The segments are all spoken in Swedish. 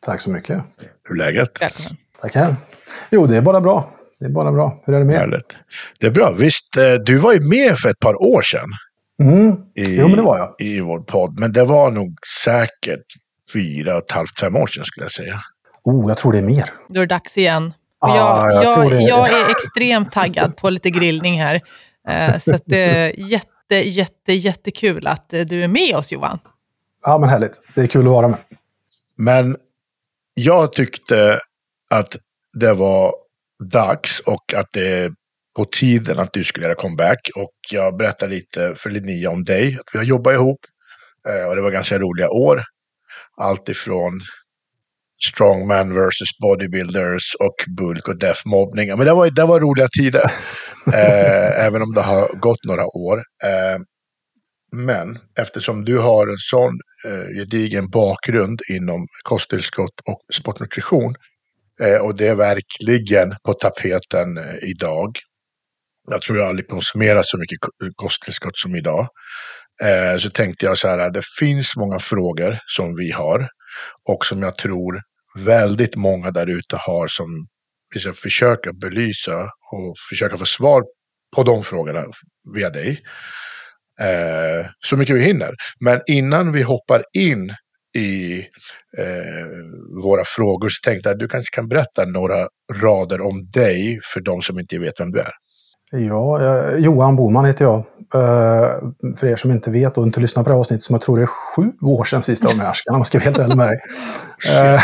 Tack så mycket. Hur är läget? Välkommen. Tackar. Jo, det är bara bra. Det är bara bra. Hur är det med er? Härligt. Det är bra. Visst, eh, du var ju med för ett par år sedan Mm. i, Jo, men det var jag. i vår podd. Men det var nog säkert fyra och ett halvt, fem år sedan skulle jag säga. Oh, jag tror det är mer. Då är det dags igen. Och Ah, jag, jag jag, tror det. jag är extremt taggad på lite grillning här. Eh, Så att det är jätte, jätte, jättekul att eh, du är med oss Johan. Ja, men härligt. Det är kul att vara med. Men jag tyckte att det var dags och att det är på tiden att du skulle göra comeback. Och jag berättade lite för Linnea om dig. Att vi har jobbat ihop. eh, Och det var ganska roliga år. Allt ifrån strongman versus bodybuilders och bulk och death mobbning. Men det var, det var roliga tider. eh, även om det har gått några år. Eh, men eftersom du har en sån eh, gedigen bakgrund inom kosttillskott och sportnutrition eh, och det är verkligen på tapeten eh, idag. Jag tror jag aldrig konsumerat så mycket kosttillskott som idag. Eh, så tänkte jag så här, det finns många frågor som vi har och som jag tror väldigt många där ute har som vi ska försöka belysa och försöka få svar på de frågorna via dig. Eh, så mycket vi hinner. Men innan vi hoppar in i eh, våra frågor så tänkte jag att du kanske kan berätta några rader om dig för de som inte vet vem du är. Ja, eh, Johan Boman heter jag. Eh, för er som inte vet och inte lyssnar på det här avsnittet som jag tror det är sju år sedan sist jag var med i Ashkan, om jag ska vara helt ärlig med dig.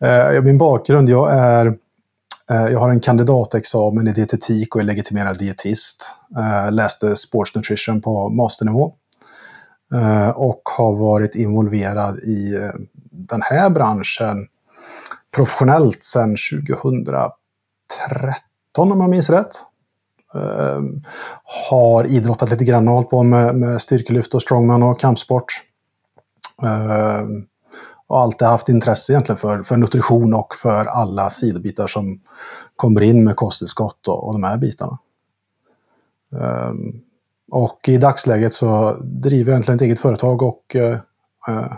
Eh, eh, min bakgrund, jag är Eh, jag har en kandidatexamen i dietetik och är legitimerad dietist. Eh, läste sports nutrition på masternivå. Eh, och har varit involverad i den här branschen professionellt sedan 2013 om jag minns rätt. Har idrottat lite grann och hållit på med, med styrkelyft och strongman och kampsport. Och alltid haft intresse egentligen för, för nutrition och för alla sidobitar som kommer in med kosttillskott och, och de här bitarna. Um, och i dagsläget så driver jag egentligen ett eget företag och uh,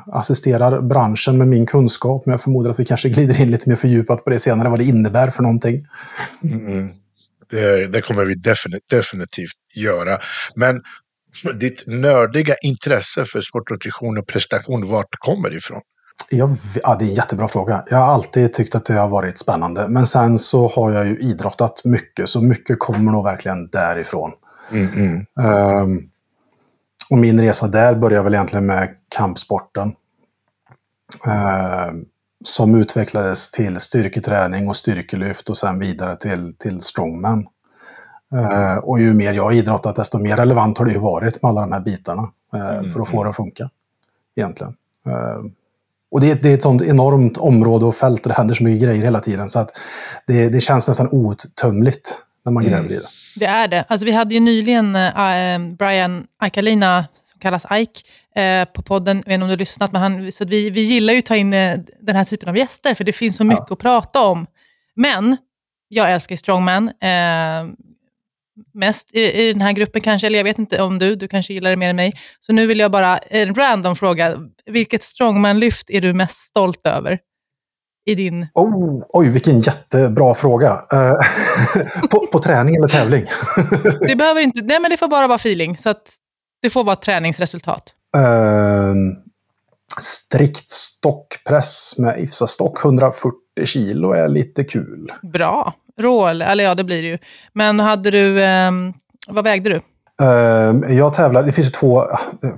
assisterar branschen med min kunskap. Men jag förmodar att vi kanske glider in lite mer fördjupat på det senare, vad det innebär för någonting. Mm. Det, det kommer vi definitivt, definitivt göra. Men ditt nördiga intresse för sportnutrition och prestation, vart kommer det ifrån? Jag, ja, det är en jättebra fråga. Jag har alltid tyckt att det har varit spännande. Men sen så har jag ju idrottat mycket, så mycket kommer nog verkligen därifrån. Mm, mm. Ehm, och min resa där började väl egentligen med kampsporten. Ehm, som utvecklades till styrketräning och styrkelyft och sen vidare till, till strongman. Ehm, och ju mer jag har idrottat desto mer relevant har det ju varit med alla de här bitarna. eh, för att få det att funka. Egentligen. Ehm, och det, det är ett sånt enormt område och fält och det händer så mycket grejer hela tiden. Så att det, det känns nästan outtömligt när man gräver i det. Det är det. Alltså, vi hade ju nyligen eh, Brian Aikalina, som kallas Ike, eh, på podden. Jag vet inte om du har lyssnat, men han, så vi, vi gillar ju att ta in den här typen av gäster, för det finns så mycket att prata om. Men jag älskar ju strongman. Eh, mest i, i den här gruppen kanske, eller jag vet inte om du, du kanske gillar det mer än mig. Så nu vill jag bara, en random fråga. Vilket strongman-lyft är du mest stolt över? I din... Oh, oj, vilken jättebra fråga. Eh, på, på träning eller tävling? Det behöver inte, nej men det får bara vara feeling, så att det får vara träningsresultat. Eh, strikt stockpress med IFSA-stock 140 kilo är lite kul. Bra. Rå, eller ja, det blir det ju. Men hade du, ehm, vad vägde du? Eh, jag tävlar, det finns ju två,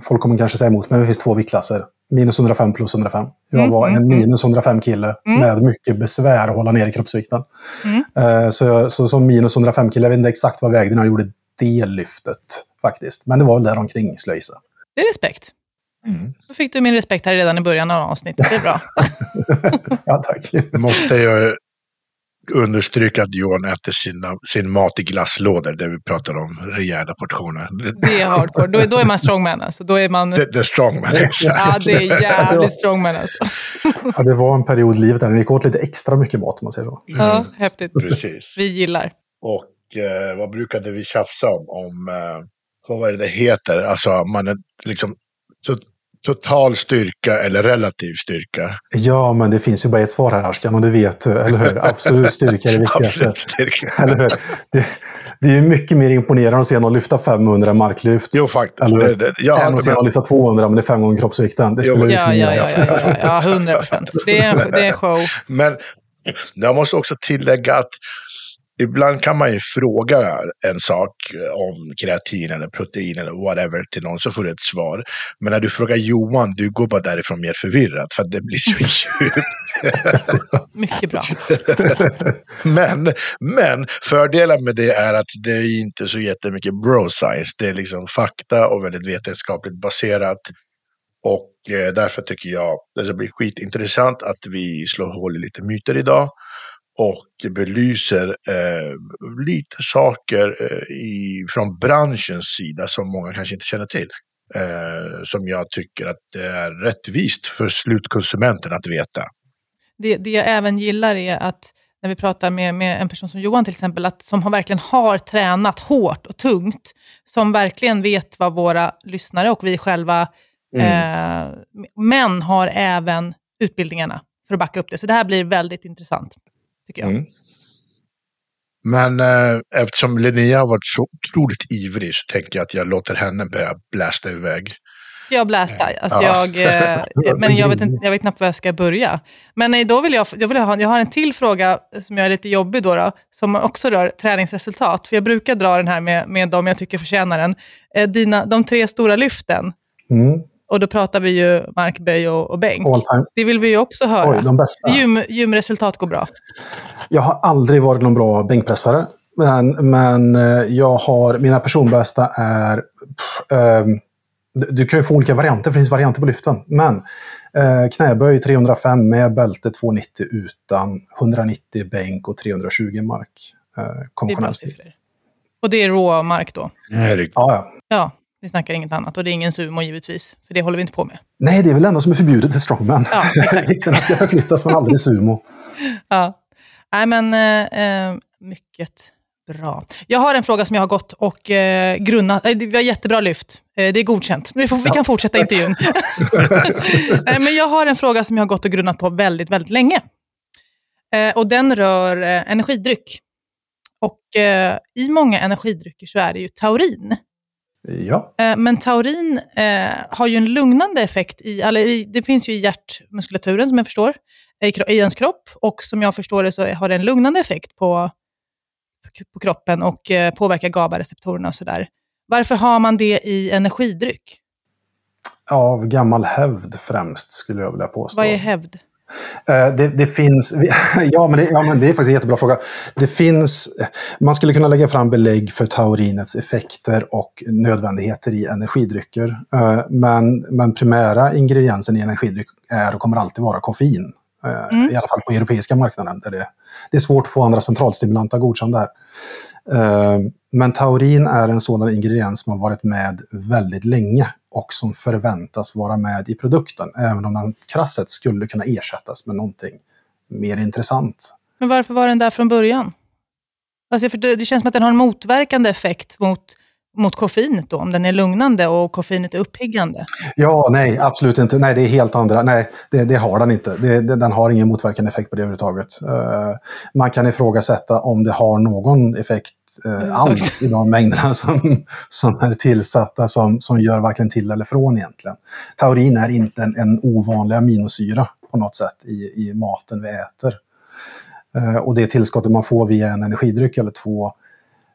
folk kommer kanske säga emot, men det finns två viktklasser. Minus 105 plus 105. Jag Mm, var en mm, mm. minus 105-kille Mm. med mycket besvär att hålla ner kroppsvikten. Mm. Eh, så, så som minus 105-kille, jag vet inte exakt vad jag vägde när jag gjorde det lyftet faktiskt. Men det var väl där omkring slöjsa. Det är respekt. Mm. Då fick du min respekt här redan i början av avsnittet. Det är bra. Ja, tack. Måste jag understryka att Johan äter sina, sin mat i glasslådor, där vi pratar om rejäla portioner. Det, är hardcore. Då, är- då är man strongman alltså. Då är man... det, det är strongman, exakt. Ja, det är jävligt strongman alltså. Ja, det var en period i livet där det gick åt lite extra mycket mat om man säger så. Ja, häftigt. Precis. Vi gillar. Och eh, vad brukade vi tjafsa om? Om, eh, vad var det det heter? Alltså, man är liksom to, total styrka eller relativ styrka. Ja, men det finns ju bara ett svar här, Arskan, och det vet du, eller hur? Absolut styrka är det viktigaste. Absolut styrka. Eller hur? Det, det är ju mycket mer imponerande att se någon lyfta 500 marklyft. Jo, faktiskt. Eller- Det, det, ja, än att se någon lyfta 200, men det är fem gånger kroppsvikten. Det Jo, skulle men- liksom Ja, ja, ja, ja, ja, ja, 100 procent. Det är en- det är en show. men jag måste också tillägga att ibland kan man ju fråga en sak om kreatin eller protein eller whatever till någon så får du ett svar. Men när du frågar Johan, du går bara därifrån mer förvirrad för att det blir så djupt. Mycket bra. Men, men fördelen med det är att det är inte så jättemycket bro science. Det är liksom fakta och väldigt vetenskapligt baserat. Och eh, därför tycker jag det ska bli skitintressant att vi slår hål i lite myter idag. Och belyser eh, lite saker eh, i, från branschens sida som många kanske inte känner till. Eh, som jag tycker att det är rättvist för slutkonsumenten att veta. Det, det jag även gillar är att när vi pratar med, med en person som Johan till exempel, att, som har verkligen har tränat hårt och tungt, som verkligen vet vad våra lyssnare och vi själva, eh, men har även utbildningarna för att backa upp det. Så det här blir väldigt intressant, tycker jag. Mm. Men eh, eftersom Linnea har varit så otroligt ivrig så tänker jag att jag låter henne börja blästa iväg. Jag blästa? Alltså Ja. jag, eh, men jag vet, inte, jag vet knappt var jag ska börja. Men nej, då vill jag, jag, vill ha, jag har en till fråga som jag är lite jobbig då, då som också rör träningsresultat. För jag brukar dra den här med, med de jag tycker förtjänar den. Eh, dina, de tre stora lyften. Mm. Och då pratar vi ju markböj och, och bänk. All time. Det vill vi ju också höra. Oj, de bästa. Gym, gymresultat går bra. Jag har aldrig varit någon bra bänkpressare. Men, men eh, jag har, mina personbästa är... Pff, ehm, du, kan ju få olika varianter, för det finns varianter på lyften. Men eh, knäböj 305 med bälte 290 utan, 190 bänk och 320 mark. Eh, Det är bra konventionell. siffror. Och det är råmark då. Herregud. Ja, ja. Ja, vi snackar inget annat. Och det är ingen sumo givetvis, för det håller vi inte på med. Nej, det är väl det enda som är förbjudet i strongman. Ja. Vikterna ska förflyttas, men aldrig sumo. Ja. Nej, men eh, eh, mycket bra. Jag har en fråga som jag har gått och eh, grunnat. Eh, vi har jättebra lyft. Eh, det är godkänt. Vi, får, vi kan fortsätta intervjun. Nej, men jag har en fråga som jag har gått och grunnat på väldigt, väldigt länge. Eh, och den rör eh, energidryck. Och eh, i många energidrycker så är det ju taurin. Ja, Eh, Men taurin eh, har ju en lugnande effekt i, eller det finns ju i hjärtmuskulaturen som jag förstår, i ens kropp. Och som jag förstår det så har det en lugnande effekt på, på kroppen och eh, påverkar GABA-receptorerna och sådär. Varför har man det i energidryck? av gammal hävd främst skulle jag vilja påstå. Vad är hävd? Eh, Det, det finns, ja men, det, ja men det är faktiskt en jättebra fråga. Det finns, man skulle kunna lägga fram belägg för taurinets effekter och nödvändigheter i energidrycker. Eh, Men, men primära ingrediensen i energidryck är och kommer alltid vara koffein. Eh, Mm. I alla fall på europeiska marknaden. Där det, det är svårt att få andra centralstimulanta godkända där. Eh, Men taurin är en sådan ingrediens som har varit med väldigt länge och som förväntas vara med i produkten, även om den krasset skulle kunna ersättas med någonting mer intressant. Men varför var den där från början? Alltså, för det, det känns som att den har en motverkande effekt mot, mot koffeinet då, om den är lugnande och koffeinet är uppiggande. Ja, nej, absolut inte. Nej, det är helt andra. Nej, det, det har den inte. Det, det, den har ingen motverkande effekt på det överhuvudtaget. Eh, man kan ifrågasätta om det har någon effekt uh, alls i de mängderna som, som är tillsatta som, som gör varken till eller från egentligen. Taurin är inte en, en ovanlig aminosyra på något sätt i, i maten vi äter. Eh, och det tillskottet man får via en energidryck eller två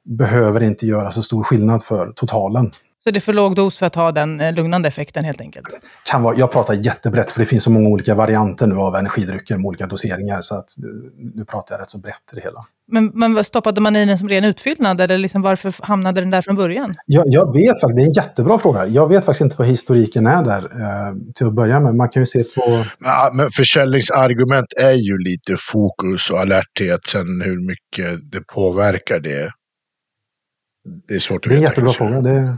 behöver inte göra så stor skillnad för totalen. Så det är för låg dos för att ha den eh, lugnande effekten helt enkelt? Kan vara, jag pratar jättebrett, för det finns så många olika varianter nu av energidrycker med olika doseringar, så att eh, nu pratar jag rätt så brett i det hela. Men, men stoppade man i den som ren utfyllnad, eller liksom varför hamnade den där från början? Jag, jag vet faktiskt, det är en jättebra fråga. Jag vet faktiskt inte vad historiken är där, eh, till att börja med. Man kan ju se på... Men, men försäljningsargument är ju lite fokus och alerthet, sen hur mycket det påverkar det. Det är svårt att Det är en veta, jättebra kanske. fråga. Det,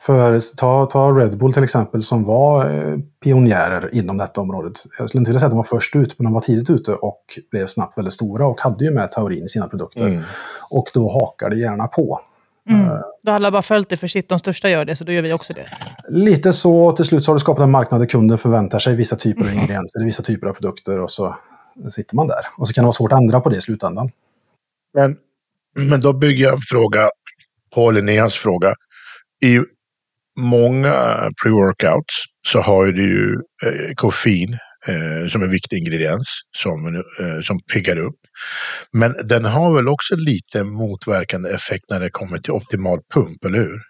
för ta, ta Red Bull till exempel, som var eh, pionjärer inom detta området. Jag skulle inte vilja säga att de var först ut, men de var tidigt ute och blev snabbt väldigt stora och hade ju med taurin i sina produkter. Mm. Och då hakar det gärna på. Mm. Eh, Då har alla bara följt det, för shit, de största gör det, så då gör vi också det. Lite så, till slut så har du skapat en marknad där kunden förväntar sig vissa typer av ingredienser, vissa typer av produkter och så sitter man där. Och så kan det vara svårt att ändra på det i slutändan. Men, men då bygger jag en fråga på Linneas fråga. I många pre-workouts så har ju du ju eh, koffein eh, som en viktig ingrediens som, eh, som piggar upp. Men den har väl också lite motverkande effekt när det kommer till optimal pump, eller hur?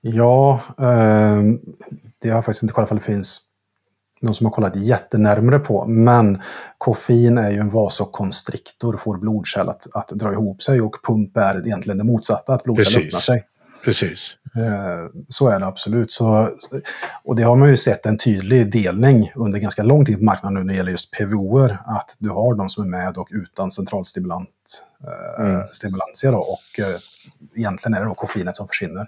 Ja, eh, det har jag faktiskt inte kollat om det finns någon som har kollat jättenärmare på. Men koffein är ju en vasokonstriktor, får blodkärl att, att dra ihop sig och pump är egentligen det motsatta, att blodkärl Precis. öppnar sig. Precis. Eh, Så är det absolut. Så, och det har man ju sett en tydlig delning under ganska lång tid på marknaden nu när det gäller just PVOer. Att du har de som är med och utan centralstimulant eh, Mm. stimulantia då, och eh, egentligen är det då koffeinet som försvinner.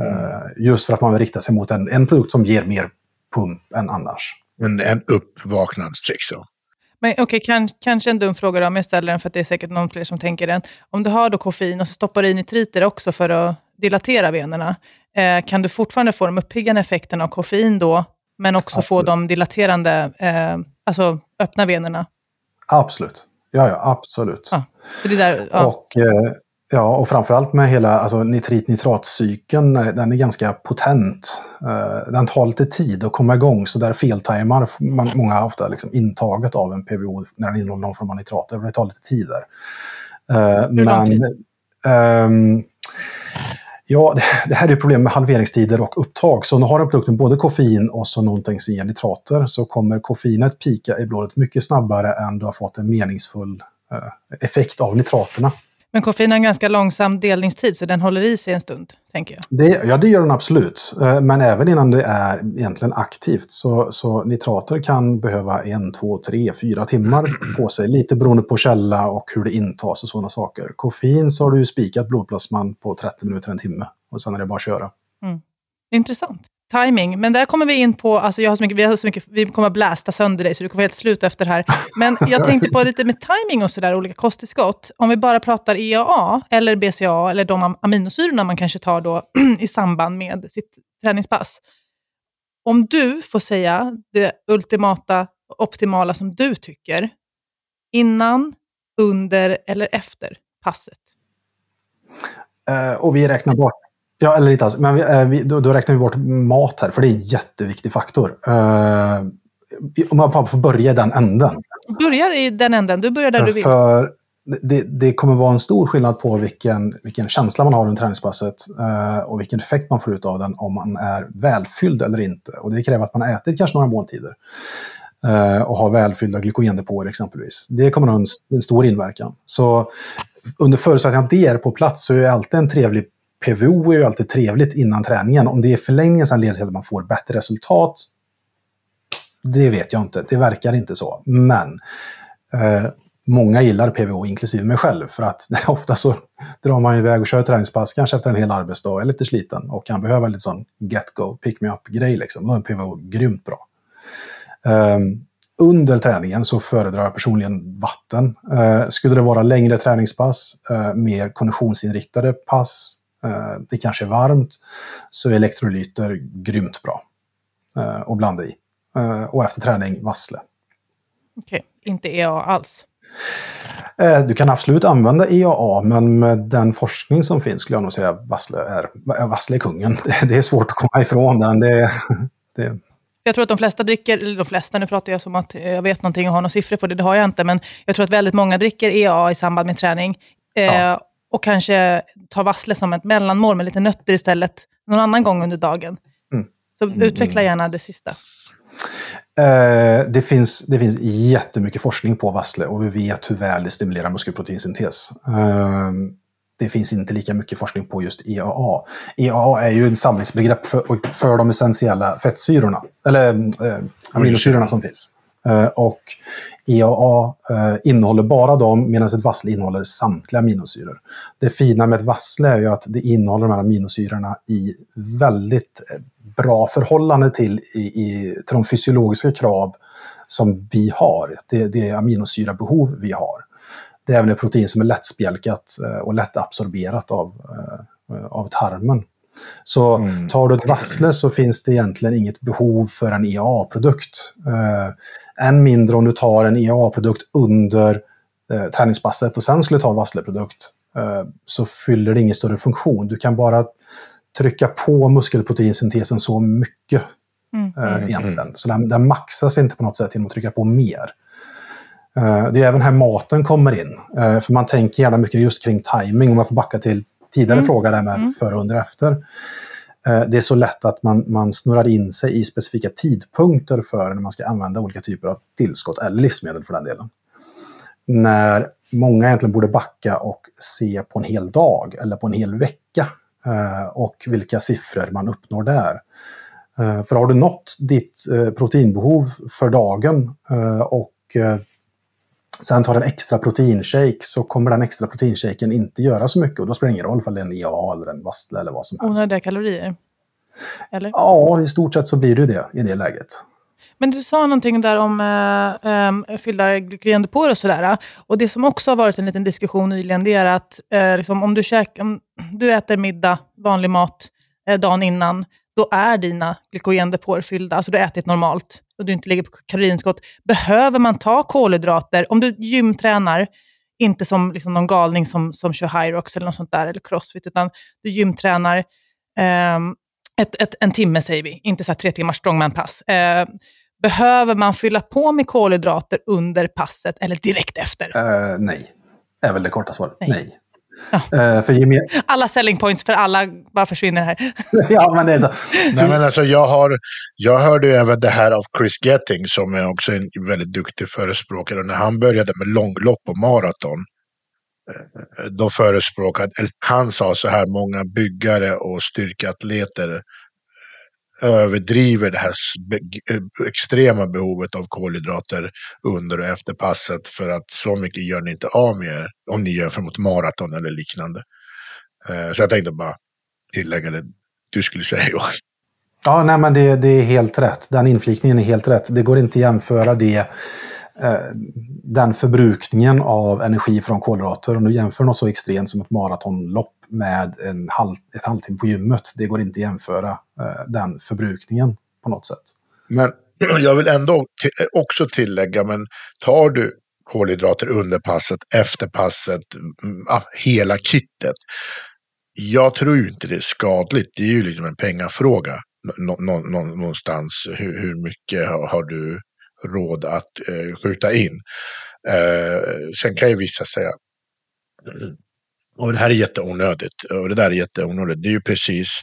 Eh, just för att man vill rikta sig mot en, en produkt som ger mer pump än annars. En, en uppvaknands liksom. Men okej, kan, kanske en dum fråga då, om jag ställer den, för att det är säkert någon fler som tänker den. Om du har då koffein och så stoppar du i nitriter också för att dilatera venerna, eh, kan du fortfarande få de uppiggande effekterna av koffein då, men också få Absolut. de dilaterande, eh, alltså öppna venerna? Absolut. Ja, ja, absolut. Ja. Det där, ja. Och, eh, ja, och framförallt med hela alltså, nitrit-nitratcykeln, eh, den är ganska potent. Eh, Den tar lite tid att komma igång, så där feltajmar många ofta liksom intaget av en PVO när den innehåller någon form av nitrater. Det tar lite tid där. Eh, Hur lång tid? ehm, Ja, det, här är problem med halveringstider och upptag. Så om du har en med både koffein och så någonting som ger nitrater så kommer koffeinet pika i blodet mycket snabbare än du har fått en meningsfull effekt av nitraterna. Men koffein har en ganska långsam delningstid, så den håller i sig en stund, tänker jag. Det, ja, det gör den absolut. Eh, Men även innan det är egentligen aktivt så, så nitrater kan behöva en, två, tre, fyra timmar på sig. Lite beroende på källa och hur det intas och sådana saker. Koffein så har du spikat blodplasman på 30 minuter, en timme. Och sen är det bara att köra. Intressant. Timing, men där kommer vi in på, alltså jag har så mycket, vi, har så mycket, vi kommer att blästa sönder dig, så du kommer helt slut efter det här. Men jag tänkte på lite med timing och sådär, olika kosttillskott. Om vi bara pratar EAA, eller BCA, eller de aminosyrorna man kanske tar då i samband med sitt träningspass. Om du får säga det ultimata, optimala som du tycker, innan, under eller efter passet. Eh, och vi räknar bort Ja, eller inte alls. Men vi, eh, vi, då, då räknar vi bort mat här, för det är en jätteviktig faktor. Eh, om jag bara får börja i den änden. Börja i den änden, du börjar där du vill. För det, det kommer vara en stor skillnad på vilken, vilken känsla man har under träningspasset eh, och vilken effekt man får ut av den om man är välfylld eller inte. Och det kräver att man har ätit kanske några måltider eh, och har välfyllda glykogendepåer exempelvis. Det kommer att ha en, en stor inverkan. Så under förutsättning att det är på plats så är det alltid en trevlig PVO är ju alltid trevligt innan träningen. Om det i förlängningen sen leder till att man får bättre resultat, det vet jag inte. Det verkar inte så. Men eh, många gillar PVO, inklusive mig själv. För att ofta så drar man iväg och kör ett träningspass, kanske efter en hel arbetsdag, är lite sliten och kan behöva lite sån get-go, pick-me-up-grej. Liksom. Då är en PVO grymt bra. Um, under träningen så föredrar jag personligen vatten. Uh, skulle det vara längre träningspass, uh, mer konditionsinriktade pass, det kanske är varmt, så är elektrolyter grymt bra uh, att blanda i. Uh, och efter träning, vassle. Okej, inte EAA alls. Eh, Du kan absolut använda EAA, men med den forskning som finns skulle jag nog säga Vassle är, Vassle är kungen. Det är svårt att komma ifrån den. Det, det, Jag tror att de flesta dricker, eller de flesta, nu pratar jag som att jag vet någonting och har några siffror på det, det har jag inte, men jag tror att väldigt många dricker EAA i samband med träning. Eh, Ja. Och kanske ta vassle som ett mellanmål med lite nötter istället någon annan gång under dagen. Mm. Så utveckla gärna det sista. Eh, det, finns, det finns jättemycket forskning på vassle och vi vet hur väl det stimulerar muskelproteinsyntes. Eh, det finns inte lika mycket forskning på just EAA. EAA är ju en samlingsbegrepp för, för de essentiella fettsyrorna, eller eh, aminosyrorna som finns. Eh, och EAA eh, innehåller bara dem, medan ett vassle innehåller samtliga aminosyror. Det fina med ett vassle är ju att det innehåller de här aminosyrorna i väldigt eh, bra förhållande till, i, i, till de fysiologiska krav som vi har. Det, det aminosyrabehov vi har. Det är även ett protein som är lättspjälkat och lättabsorberat av, av tarmen. Så mm. tar du ett vassle så finns det egentligen inget behov för en EAA-produkt. Eh, än mindre om du tar en EAA-produkt under eh, träningspasset och sen skulle ta en vassleprodukt eh, så fyller det ingen större funktion. Du kan bara trycka på muskelproteinsyntesen så mycket mm. eh, mm. egentligen. Så den, den maxas inte på något sätt genom att trycka på mer. Eh, det är även här maten kommer in. Eh, för man tänker gärna mycket just kring timing om man får backa till tidigare mm. fråga där med mm. före, under, efter. Eh, det är så lätt att man, man snurrar in sig i specifika tidpunkter för när man ska använda olika typer av tillskott, eller livsmedel för den delen. När många egentligen borde backa och se på en hel dag eller på en hel vecka eh, och vilka siffror man uppnår där. Eh, för har du nått ditt proteinbehov för dagen och sen tar en extra proteinshake så kommer den extra proteinshaken inte göra så mycket och då spelar det ingen roll om det är en EA eller en Vastle eller vad som helst. Onödiga kalorier? Eller? Ja, i stort sett så blir det det i det läget. Men du sa någonting där om äh, äh, fyllda glykogendepåer och sådär. Och det som också har varit en liten diskussion nyligen, det är att äh, liksom, om, du käk, om du äter middag, vanlig mat, dagen innan, då är dina glykogendepåer fyllda. Alltså du har ätit normalt och du inte ligger på kaloriunderskott. Behöver man ta kolhydrater? Om du gymtränar, inte som liksom någon galning som, som kör Hyrox eller något sånt där, eller crossfit, utan du gymtränar eh, ett, ett, en timme, säger vi. Inte så tre timmars strongman-pass. Eh, behöver man fylla på med kolhydrater under passet eller direkt efter? Uh, nej, är väl det korta svaret. Nej. nej. Ja. Uh, för gemen... Alla selling points för alla bara försvinner här. ja, men det är så. Nej, men alltså, jag, har, jag hörde även det här av Chris Getting som är också en väldigt duktig förespråkare. När han började med långlopp och maraton. Eh, då förespråkade, eller han sa så här, många byggare och styrkeatleter överdriver det här eh, extrema behovet av kolhydrater under och efter passet för att så mycket gör ni inte av med er om ni jämför mot maraton eller liknande. Eh, så jag tänkte bara tillägga det du skulle säga Johan. Ja, nej, men det, det, är helt rätt. Den inflikningen är helt rätt. Det går inte att jämföra det, Eh, den förbrukningen av energi från kolhydrater. Om du jämför något så extremt som ett maratonlopp med en halv, ett halvtimme på gymmet. Det går inte att jämföra eh, den förbrukningen på något sätt. Men jag vill ändå också tillägga, men tar du kolhydrater under passet, efter passet, mm, hela kittet. Jag tror ju inte det är skadligt. Det är ju liksom en pengafråga nå, nå, någonstans. Hur, hur mycket har, har, du råd att eh, skjuta in? Eh, sen kan ju vissa säga, mm, och det här är jätteonödigt. Och det där är jätteonödigt. Det är ju precis,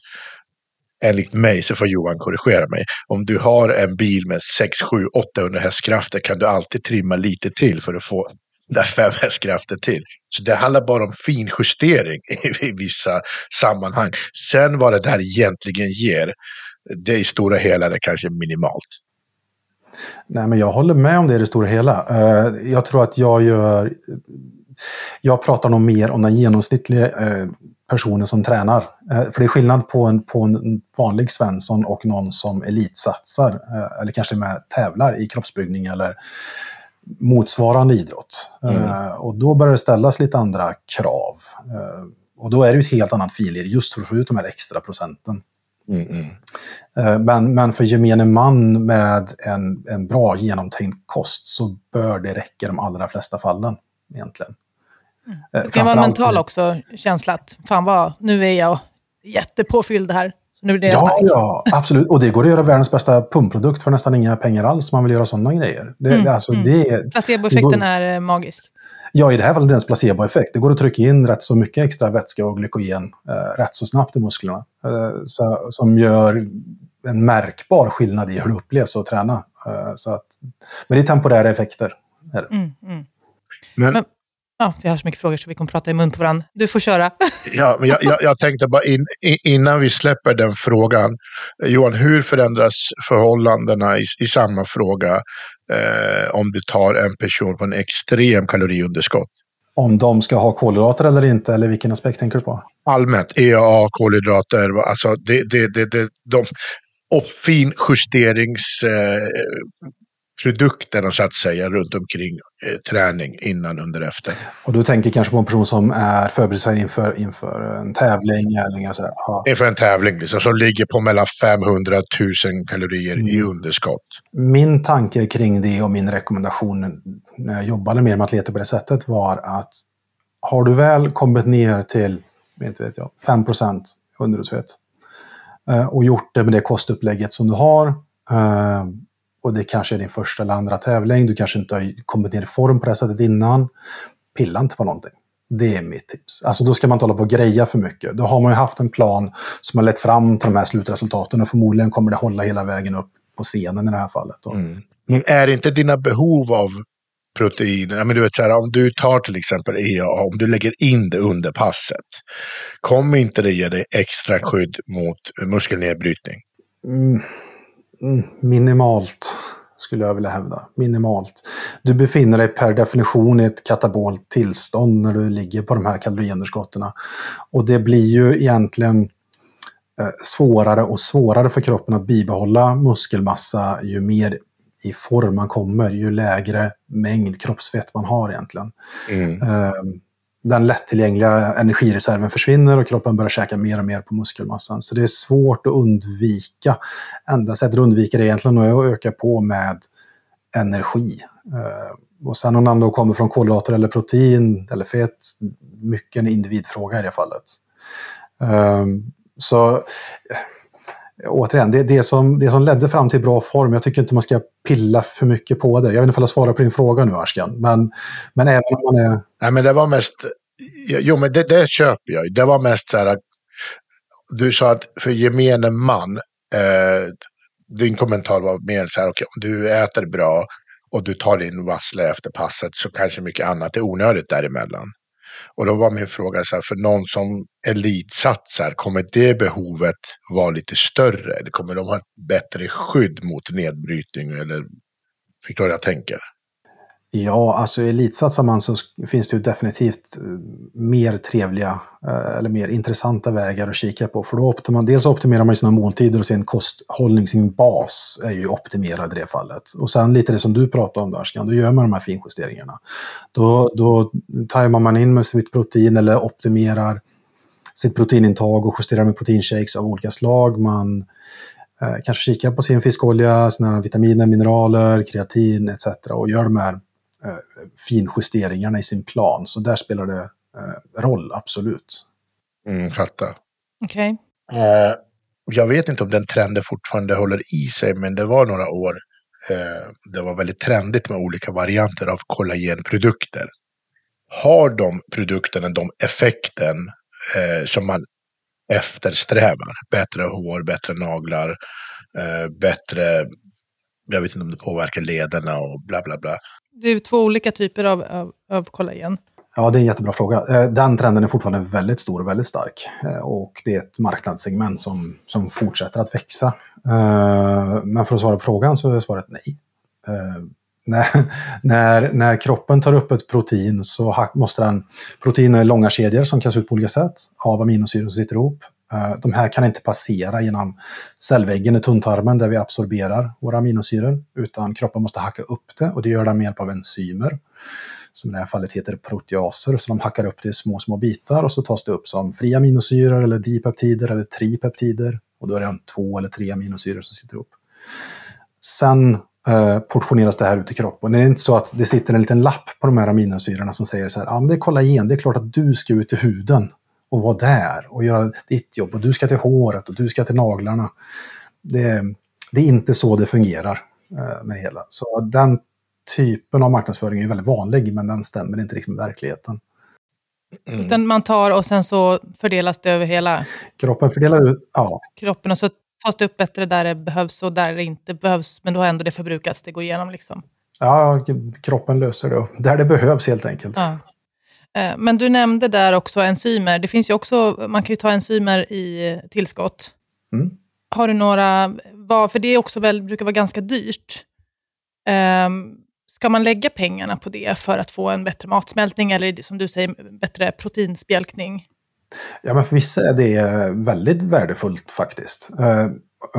enligt mig, så får Johan korrigera mig. Om du har en bil med 6, 7, 800 hästkrafter kan du alltid trimma lite till för att få där fem hästkrafter till. Så det handlar bara om finjustering i, vissa sammanhang. Sen vad det där egentligen ger, det i stora hela det kanske minimalt. Nej, men jag håller med om det i det stora hela. Eh, jag tror att jag gör jag pratar nog mer om den genomsnittliga eh, personen som tränar. Eh, för det är skillnad på en, på en vanlig Svensson och någon som elitsatsar eller kanske med tävlar i kroppsbyggning eller motsvarande idrott. Mm. Och då börjar det ställas lite andra krav. Och då är det ett helt annat filer just för att få ut de här extra procenten. Mm, mm. Eh, men, men för gemene man med en, en bra genomtänkt kost så bör det räcka i de allra flesta fallen egentligen. Mm. Det kan vara en mental också känsla att fan vad, nu är jag jättepåfylld här. Nu är det ja, ja, absolut. Och det går att göra världens bästa pumpprodukt för nästan inga pengar alls. Man vill göra sådana grejer. Det, mm, alltså, mm. Det, Placeboeffekten är eh, magisk. Ja, i det här fallet är det en placeboeffekt. Det går att trycka in rätt så mycket extra vätska och glykogen eh, rätt så snabbt i musklerna. Eh, så, som gör en märkbar skillnad i hur det upplevs att träna. Eh, så att, men det är temporära effekter. Är det. Mm, mm. Men, Men- Ja, vi har så mycket frågor så vi kommer prata i mun på varandra. Du får köra. ja, men jag, jag, jag tänkte bara in, innan vi släpper den frågan. eh, Johan, hur förändras förhållandena i, i samma fråga eh, om du tar en person på en extrem kaloriunderskott? Om de ska ha kolhydrater eller inte, eller vilken aspekt tänker du på? allmänt, EAA, kolhydrater, alltså det, det, det, det, de, och finjusteringsprodukterna eh, produkterna, så att säga runt omkring eh, träning innan, under, efter. Och du tänker kanske på en person som är förberedd sig inför, inför en tävling eller sådär. Ja. Inför en tävling liksom, som ligger på mellan 500 000 kalorier i Mm. underskott. Min tanke kring det och min rekommendation när jag jobbade mer med atleter på det sättet var att har du väl kommit ner till inte vet jag, 5 underhudsfett eh, och gjort det med det kostupplägget som du har eh, och det kanske är din första eller andra tävling, du kanske inte har kommit ner i form på det sättet innan, pilla inte på någonting. Det är mitt tips. Alltså då ska man inte hålla på och greja för mycket. Då har man ju haft en plan som har lett fram till de här slutresultaten och förmodligen kommer det hålla hela vägen upp på scenen i det här fallet. Då. Men är inte dina behov av protein, ja, men du vet så här, om du tar till exempel EAA, om du lägger in det under passet, kommer inte det ge dig extra skydd mot muskelnedbrytning? Mm, mm, minimalt, skulle jag vilja hävda. Minimalt. Du befinner dig per definition i ett katabolt tillstånd när du ligger på de här kaloriunderskotten. Och det blir ju egentligen eh, svårare och svårare för kroppen att bibehålla muskelmassa ju mer i form man kommer, ju lägre mängd kroppsfett man har egentligen. Eh, den lättillgängliga energireserven försvinner och kroppen börjar käka mer och mer på muskelmassan. Så det är svårt att undvika. Enda sättet att undvika det egentligen är att öka på med energi. Eh, och sen om den då kommer från kolhydrater eller protein eller fett, mycket en individfråga i det fallet. Eh, så återigen, det, det, som, det som ledde fram till bra form, jag tycker inte man ska pilla för mycket på det. Jag vet inte om jag svarar på din fråga nu, Arskan, men, men även om man är... Nej, men det var mest... Jo, men det, det köper jag. Det var mest så här att du sa att för gemene man, eh, din kommentar var mer så här, okej, om du äter bra och du tar din vassle efter passet så kanske mycket annat är onödigt däremellan. Och då var min fråga så här, för någon som elitsatsar, kommer det behovet vara lite större? Eller kommer de ha ett bättre skydd mot nedbrytning? Eller förstår du vad jag tänker? Ja, alltså elitsatsar man så finns det ju definitivt eh, mer trevliga eh, eller mer intressanta vägar att kika på. För då optimerar man, dels optimerar man sina måltider och sin kosthållning, sin bas är ju optimerad i det fallet. Och sen lite det som du pratade om Darskan, då gör man de här finjusteringarna. Då, då tajmar man in med sitt protein eller optimerar sitt proteinintag och justerar med proteinshakes av olika slag. Man eh, kanske kikar på sin fiskolja, sina vitaminer, mineraler, kreatin etc. och gör de här finjusteringarna i sin plan. Så där spelar det eh, roll, absolut. Mm, fattar. Okej. Okay. Eh, jag vet inte om den trenden fortfarande håller i sig, men det var några år. Eh, det var väldigt trendigt med olika varianter av kollagenprodukter. Har de produkterna de effekten eh, som man eftersträvar? Bättre hår, bättre naglar, eh, bättre... Jag vet inte om det påverkar lederna och bla bla bla. Det är två olika typer av, av, av kollagen. Ja, det är en jättebra fråga. Den trenden är fortfarande väldigt stor och väldigt stark. Och det är ett marknadssegment som, som fortsätter att växa. Men för att svara på frågan så är svaret nej. När, när, när kroppen tar upp ett protein så måste den... Protein är långa kedjor som kan se ut på olika sätt av aminosyror som sitter ihop. Eh, de här kan inte passera genom cellväggen i tunntarmen där vi absorberar våra aminosyror, utan kroppen måste hacka upp det och det gör den med hjälp av enzymer som i det här fallet heter proteaser, så de hackar upp det i små, små bitar och så tas det upp som fria aminosyror eller dipeptider eller tripeptider och då är det två eller tre aminosyror som sitter ihop. Sen eh, portioneras det här ut i kroppen. Det är inte så att det sitter en liten lapp på de här aminosyrorna som säger så här, ja ah, men det är kollagen, det är klart att du ska ut i huden och vara där och göra ditt jobb och du ska till håret och du ska till naglarna. Det, det är inte så det fungerar eh, med det hela. Så den typen av marknadsföring är väldigt vanlig, men den stämmer inte riktigt med verkligheten. Mm. Utan man tar och sen så fördelas det över hela Kroppen fördelar ut, ja, kroppen och så tas det upp bättre där det behövs och där det inte behövs. Men då har ändå det förbrukats, det går igenom liksom. ja, kroppen löser det. Där det behövs helt enkelt. Ja. Eh, Men du nämnde där också enzymer. Det finns ju också, man kan ju ta enzymer i eh, tillskott. Mm. Har du några, för det är också väl, brukar vara ganska dyrt. Ehm, Ska man lägga pengarna på det för att få en bättre matsmältning eller som du säger, bättre proteinspjälkning? Ja, men för vissa är det väldigt värdefullt faktiskt.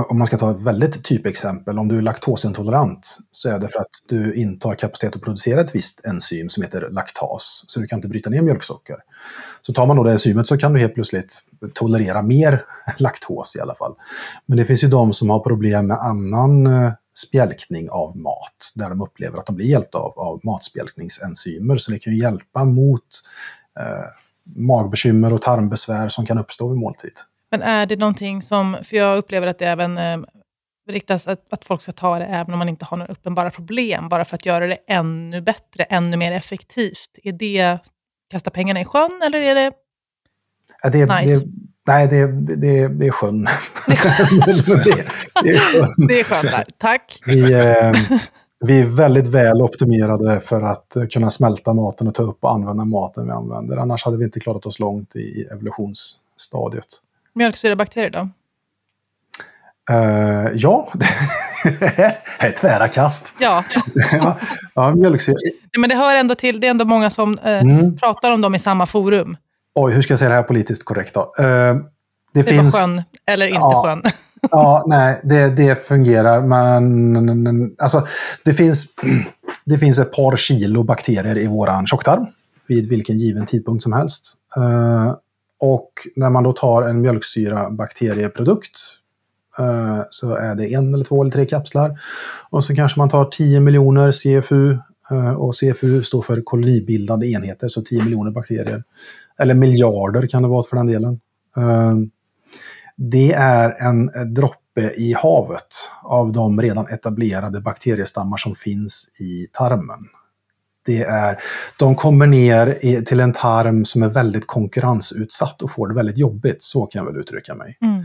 Om man ska ta ett väldigt typexempel, om du är laktosintolerant så är det för att du inte har kapacitet att producera ett visst enzym som heter laktas, så du kan inte bryta ner mjölksocker. Så tar man då det enzymet så kan du helt plötsligt tolerera mer laktos i alla fall. Men det finns ju de som har problem med annan eh, spjälkning av mat, där de upplever att de blir hjälpta av, av matspjälkningsenzymer. Så det kan ju hjälpa mot eh, magbekymmer och tarmbesvär som kan uppstå vid måltid. Men är det någonting som, för jag upplever att det även eh, riktas att, att folk ska ta det även om man inte har några uppenbara problem, bara för att göra det ännu bättre, ännu mer effektivt. Är det kasta pengarna i sjön eller är det... Ja, det, Nice. det, nej, det, det, är sjön. Det är sjön. det, är sjön. Det är skönt där. Tack. Vi, eh, vi är väldigt väl optimerade för att kunna smälta maten och ta upp och använda maten vi använder. Annars hade vi inte klarat oss långt i evolutionsstadiet. Mjölksyrabakterier då? Eh, ja, det är tvära kast. Ja, ja, ja, mjölksyra. men det hör ändå till, det är ändå många som eh, Mm. pratar om dem i samma forum. Oj, hur ska jag säga det här politiskt korrekt då? Eh, det Det på finns... sjön eller inte Ja. sjön. Ja, nej, det, det fungerar. Men alltså, det, finns, det finns ett par kilo bakterier i våran tjocktarm vid vilken given tidpunkt som helst. Eh, och när man då tar en mjölksyrabakterieprodukt eh, så är det en eller två eller tre kapslar. Och så kanske man tar 10 miljoner CFU eh, och CFU står för kolonibildande enheter, så 10 miljoner bakterier. Eller miljarder kan det vara för den delen. Eh, det är en droppe i havet av de redan etablerade bakteriestammar som finns i tarmen. Det är, de kommer ner i, till en tarm som är väldigt konkurrensutsatt och får det väldigt jobbigt, så kan jag väl uttrycka mig. Mm.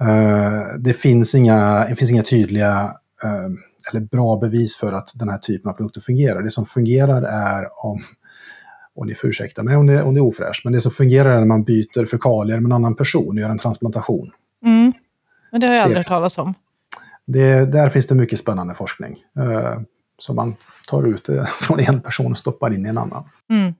Eh, det, finns inga, det finns inga tydliga eh, eller bra bevis för att den här typen av produkter fungerar. Det som fungerar är om, och ni får ursäkta mig om det, om det är ofräscht, men det som fungerar är när man byter fekalier med en annan person och gör en transplantation. Mm. Men det har jag aldrig Det- hört talas om. Det, där finns det mycket spännande forskning. Eh, så man tar ut det från en person och stoppar in i en annan. Mm.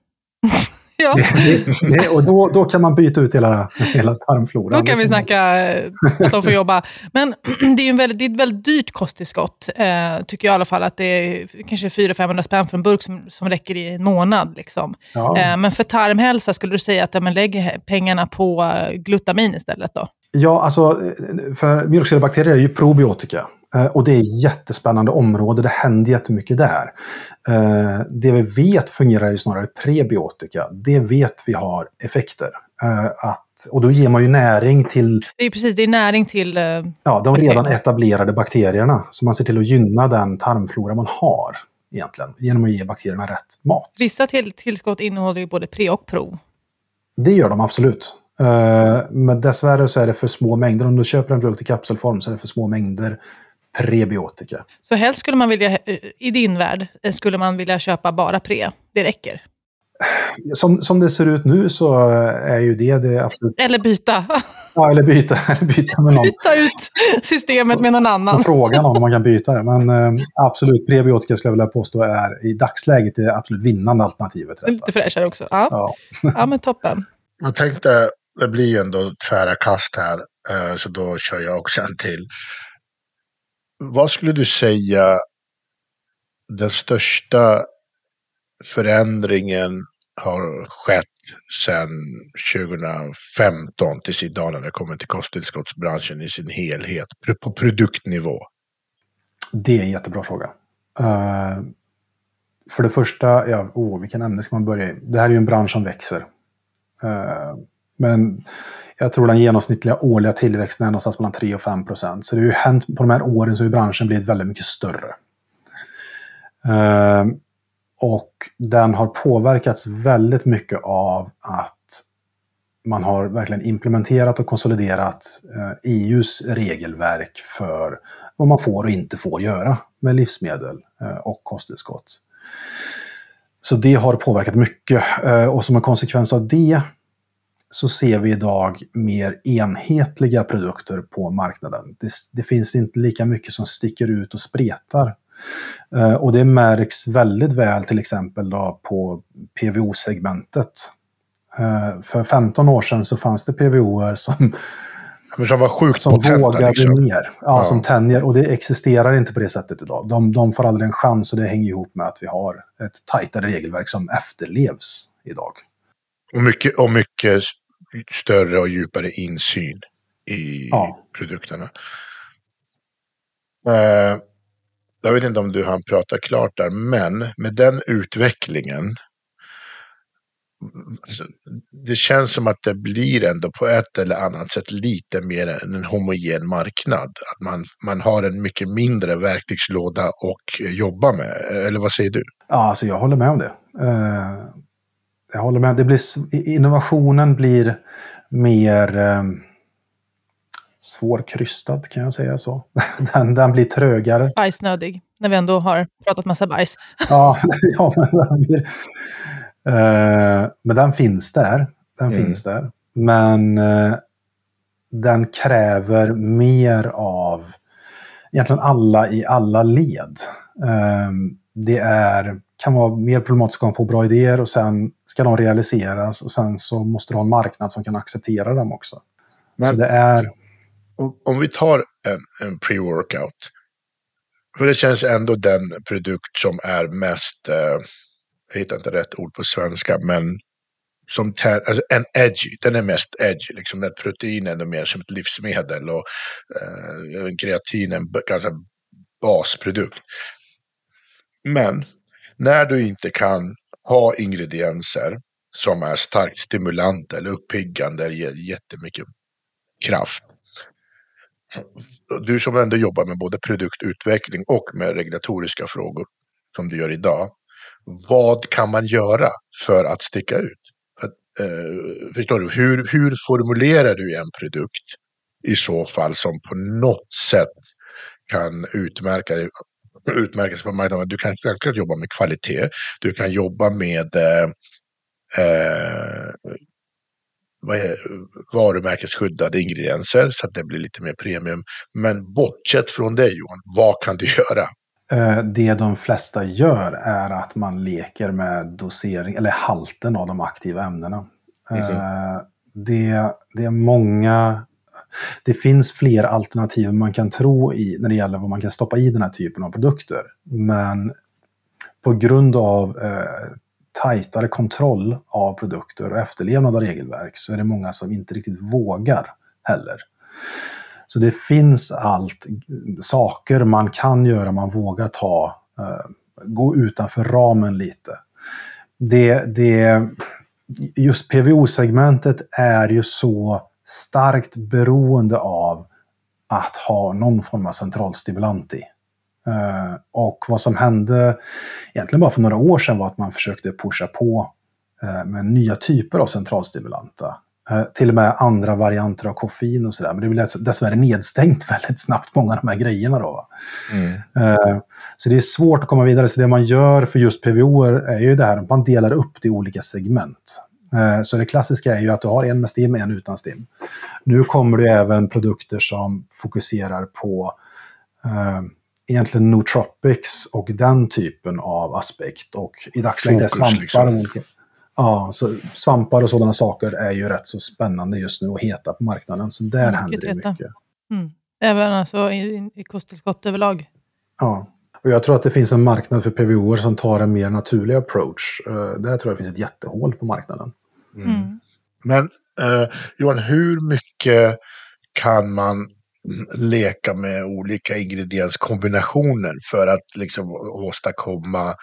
ja, Det, det, och då, då kan man byta ut hela, hela tarmfloran. då kan vi snacka eh, att de får jobba. Men det är en väldigt, det är ett väldigt dyrt kosttillskott, eh, tycker jag i alla fall. Att det är kanske 400-500 spänn för en burk som, som räcker i en månad. Liksom. Ja. Eh, men för tarmhälsa, skulle du säga att ja, men lägg pengarna på eh, glutamin istället då? Ja, alltså eh, för mjölksyrabakterier är ju probiotika. Eh, Och det är jättespännande område, det händer jättemycket där. Eh, Det vi vet fungerar ju snarare prebiotika. Det vet vi har effekter. Eh, Att, och då ger man ju näring till Det är precis, det är näring till... Ja, de redan etablerade bakterierna. Så man ser till att gynna den tarmflora man har egentligen. Genom att ge bakterierna rätt mat. vissa till, tillskott innehåller ju både pre och pro. Det gör de absolut. Men dessvärre så är det för små mängder. Om du köper en produkt i kapselform så är det för små mängder prebiotika. Så helst skulle man vilja, eh, i din värld, eh, skulle man vilja köpa bara pre. Det räcker. Som, som det ser ut nu så är ju det det absolut... Eller byta. Ja, eller byta, eller byta med någon. byta ut systemet med någon annan. Frågan om man kan byta det. Men eh, absolut, prebiotika skulle jag vilja påstå är i dagsläget det absolut vinnande alternativet. till Lite fräschare också. Ja. Ja. ja, men toppen. Jag tänkte, det blir ju ändå tvära kast här, eh, så då kör jag också en till. Vad skulle du säga den största förändringen har skett sedan 2015 tills idag när det kommer till kosttillskottsbranschen i sin helhet på produktnivå? Det är en jättebra fråga. Eh, för det första, ja, oh, vilken ämne ska man börja i? Det här är ju en bransch som växer. Eh, men jag tror den genomsnittliga årliga tillväxten är någonstans mellan 3 och 5 procent. Så det har ju hänt, på de här åren så har ju branschen blivit väldigt mycket större. Ehm, och den har påverkats väldigt mycket av att man har verkligen implementerat och konsoliderat eh, e EUs regelverk för vad man får och inte får göra med livsmedel eh, och kosttillskott. Så det har påverkat mycket eh, och som en konsekvens av det så ser vi idag mer enhetliga produkter på marknaden. Det, det finns inte lika mycket som sticker ut och spretar. Eh, och det märks väldigt väl till exempel då på PVO-segmentet. Eh, för 15 år sedan så fanns det PVOer som men som var sjukt som potenta, vågade liksom. mer. Ja, Ja. som tänjer. Och det existerar inte på det sättet idag. De, de får aldrig en chans och det hänger ihop med att vi har ett tajtare regelverk som efterlevs idag. Och mycket, och mycket större och djupare insyn i Ja. produkterna. Eh, jag vet inte om du hann prata klart där, men med den utvecklingen. alltså, Det känns som att det blir ändå på ett eller annat sätt lite mer än en homogen marknad. Att man, man har en mycket mindre verktygslåda och jobba med. Eller vad säger du? Ja, alltså jag håller med om det. Eh, jag håller med. Det blir, innovationen blir mer eh, svårkrystad, kan jag säga så. Den, den blir trögare. Bajsnödig, när vi ändå har pratat massa bajs. Ja, ja men, den blir, eh, men den finns där. Den Mm. finns där. Men eh, den kräver mer av egentligen alla i alla led. Eh, det är, kan vara mer problematiskt att komma på bra idéer och sen ska de realiseras och sen så måste du ha en marknad som kan acceptera dem också. Men- så det är, om, vi tar en, en pre-workout. För det känns ändå den produkt som är mest, eh, jag hittar inte rätt ord på svenska, men som tär, alltså en edgy, den är mest edgy, liksom ett protein är ändå mer som ett livsmedel och eh, kreatin är en ganska basprodukt. Men när du inte kan ha ingredienser som är starkt stimulanta eller uppiggande eller ger jättemycket kraft du som ändå jobbar med både produktutveckling och med regulatoriska frågor som du gör idag. Vad kan man göra för att sticka ut? Att, eh, förstår du? Hur, hur formulerar du en produkt i så fall som på något sätt kan utmärka, utmärka sig på marknaden? Du kan självklart jobba med kvalitet. Du kan jobba med eh, eh, varumärkesskyddade ingredienser så att det blir lite mer premium. Men bortsett från det Johan, vad kan du göra? Eh, Det de flesta gör är att man leker med dosering, eller halten av de aktiva ämnena. Eh, Det, det är många... Det finns fler alternativ man kan tro i när det gäller vad man kan stoppa i den här typen av produkter. Men på grund av eh, tajtare kontroll av produkter och efterlevnad av regelverk så är det många som inte riktigt vågar heller. Så det finns allt saker man kan göra, man vågar ta, eh, gå utanför ramen lite. Det, det, just PVO-segmentet är ju så starkt beroende av att ha någon form av centralstimulant i. Eh, och vad som hände egentligen bara för några år sedan var att man försökte pusha på eh, med nya typer av centralstimulanta. Eh, till och med andra varianter av koffein och sådär. Men det blev dess- dessvärre nedstängt väldigt snabbt, många av de här grejerna. Då? Eh, Så det är svårt att komma vidare. Så det man gör för just PVO är ju det här att man delar upp det i olika segment. Eh, Så det klassiska är ju att du har en med STIM, en utan STIM. Nu kommer det även produkter som fokuserar på eh, egentligen nootropics och den typen av aspekt. Och i dagsläget är Fokus, svampar liksom. Ja, så svampar och sådana saker är ju rätt så spännande just nu och heta på marknaden. Så där Mycket händer det heta. mycket. Mm. Även alltså i, i kosttillskott överlag. Ja. Och jag tror att det finns en marknad för PVO som tar en mer naturlig approach. Eh, Där tror jag det finns ett jättehål på marknaden. Mm. Men eh, Johan, hur mycket kan man leka med olika ingredienskombinationer för att liksom åstadkomma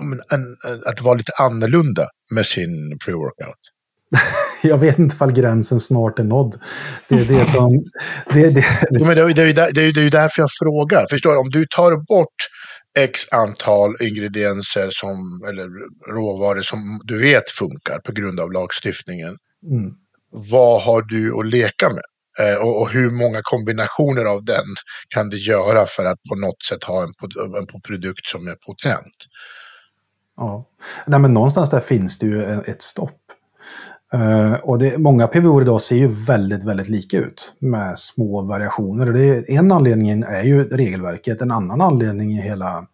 en, en, att vara lite annorlunda med sin pre-workout? Jag vet inte ifall gränsen snart är nådd. Det är det som... Det, det, Jo, men det, är det, är det, är ju- därför jag frågar. Förstår du? Om du tar bort x antal ingredienser som, eller råvaror som du vet funkar på grund av lagstiftningen. Mm. Vad har du att leka med? Eh, och, och, hur många kombinationer av den kan du göra för att på något sätt ha en, en produkt som är potent? Ja, Nej, men någonstans där finns det ju ett stopp. Uh, och det, många PVO idag ser ju väldigt, väldigt lika ut med små variationer. Och det är, en anledning är ju regelverket, en annan anledning är hela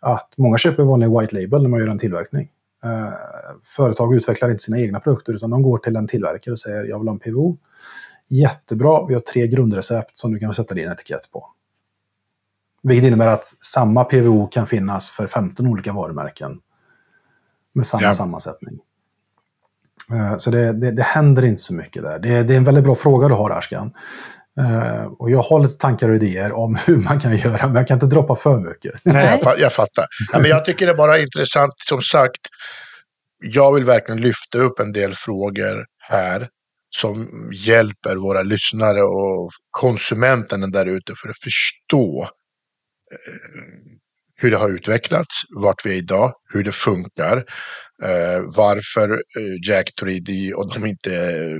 att många köper vanlig white label när man gör en tillverkning. Uh, företag utvecklar inte sina egna produkter utan de går till en tillverkare och säger jag vill ha en PVO. Jättebra, vi har tre grundrecept som du kan sätta din etikett på. Vilket innebär att samma PVO kan finnas för 15 olika varumärken med samma ja. sammansättning. Eh, så det, det, det, händer inte så mycket där. Det, det, är en väldigt bra fråga du har, Ashkan. Uh, och jag har lite tankar och idéer om hur man kan göra, men jag kan inte droppa för mycket. Nej, jag, jag fattar. Ja, men jag tycker det är bara intressant, som sagt, jag vill verkligen lyfta upp en del frågor här som hjälper våra lyssnare och konsumenterna där ute för att förstå eh, hur det har utvecklats, vart vi är idag, hur det funkar, eh, varför eh, Jack 3D och de inte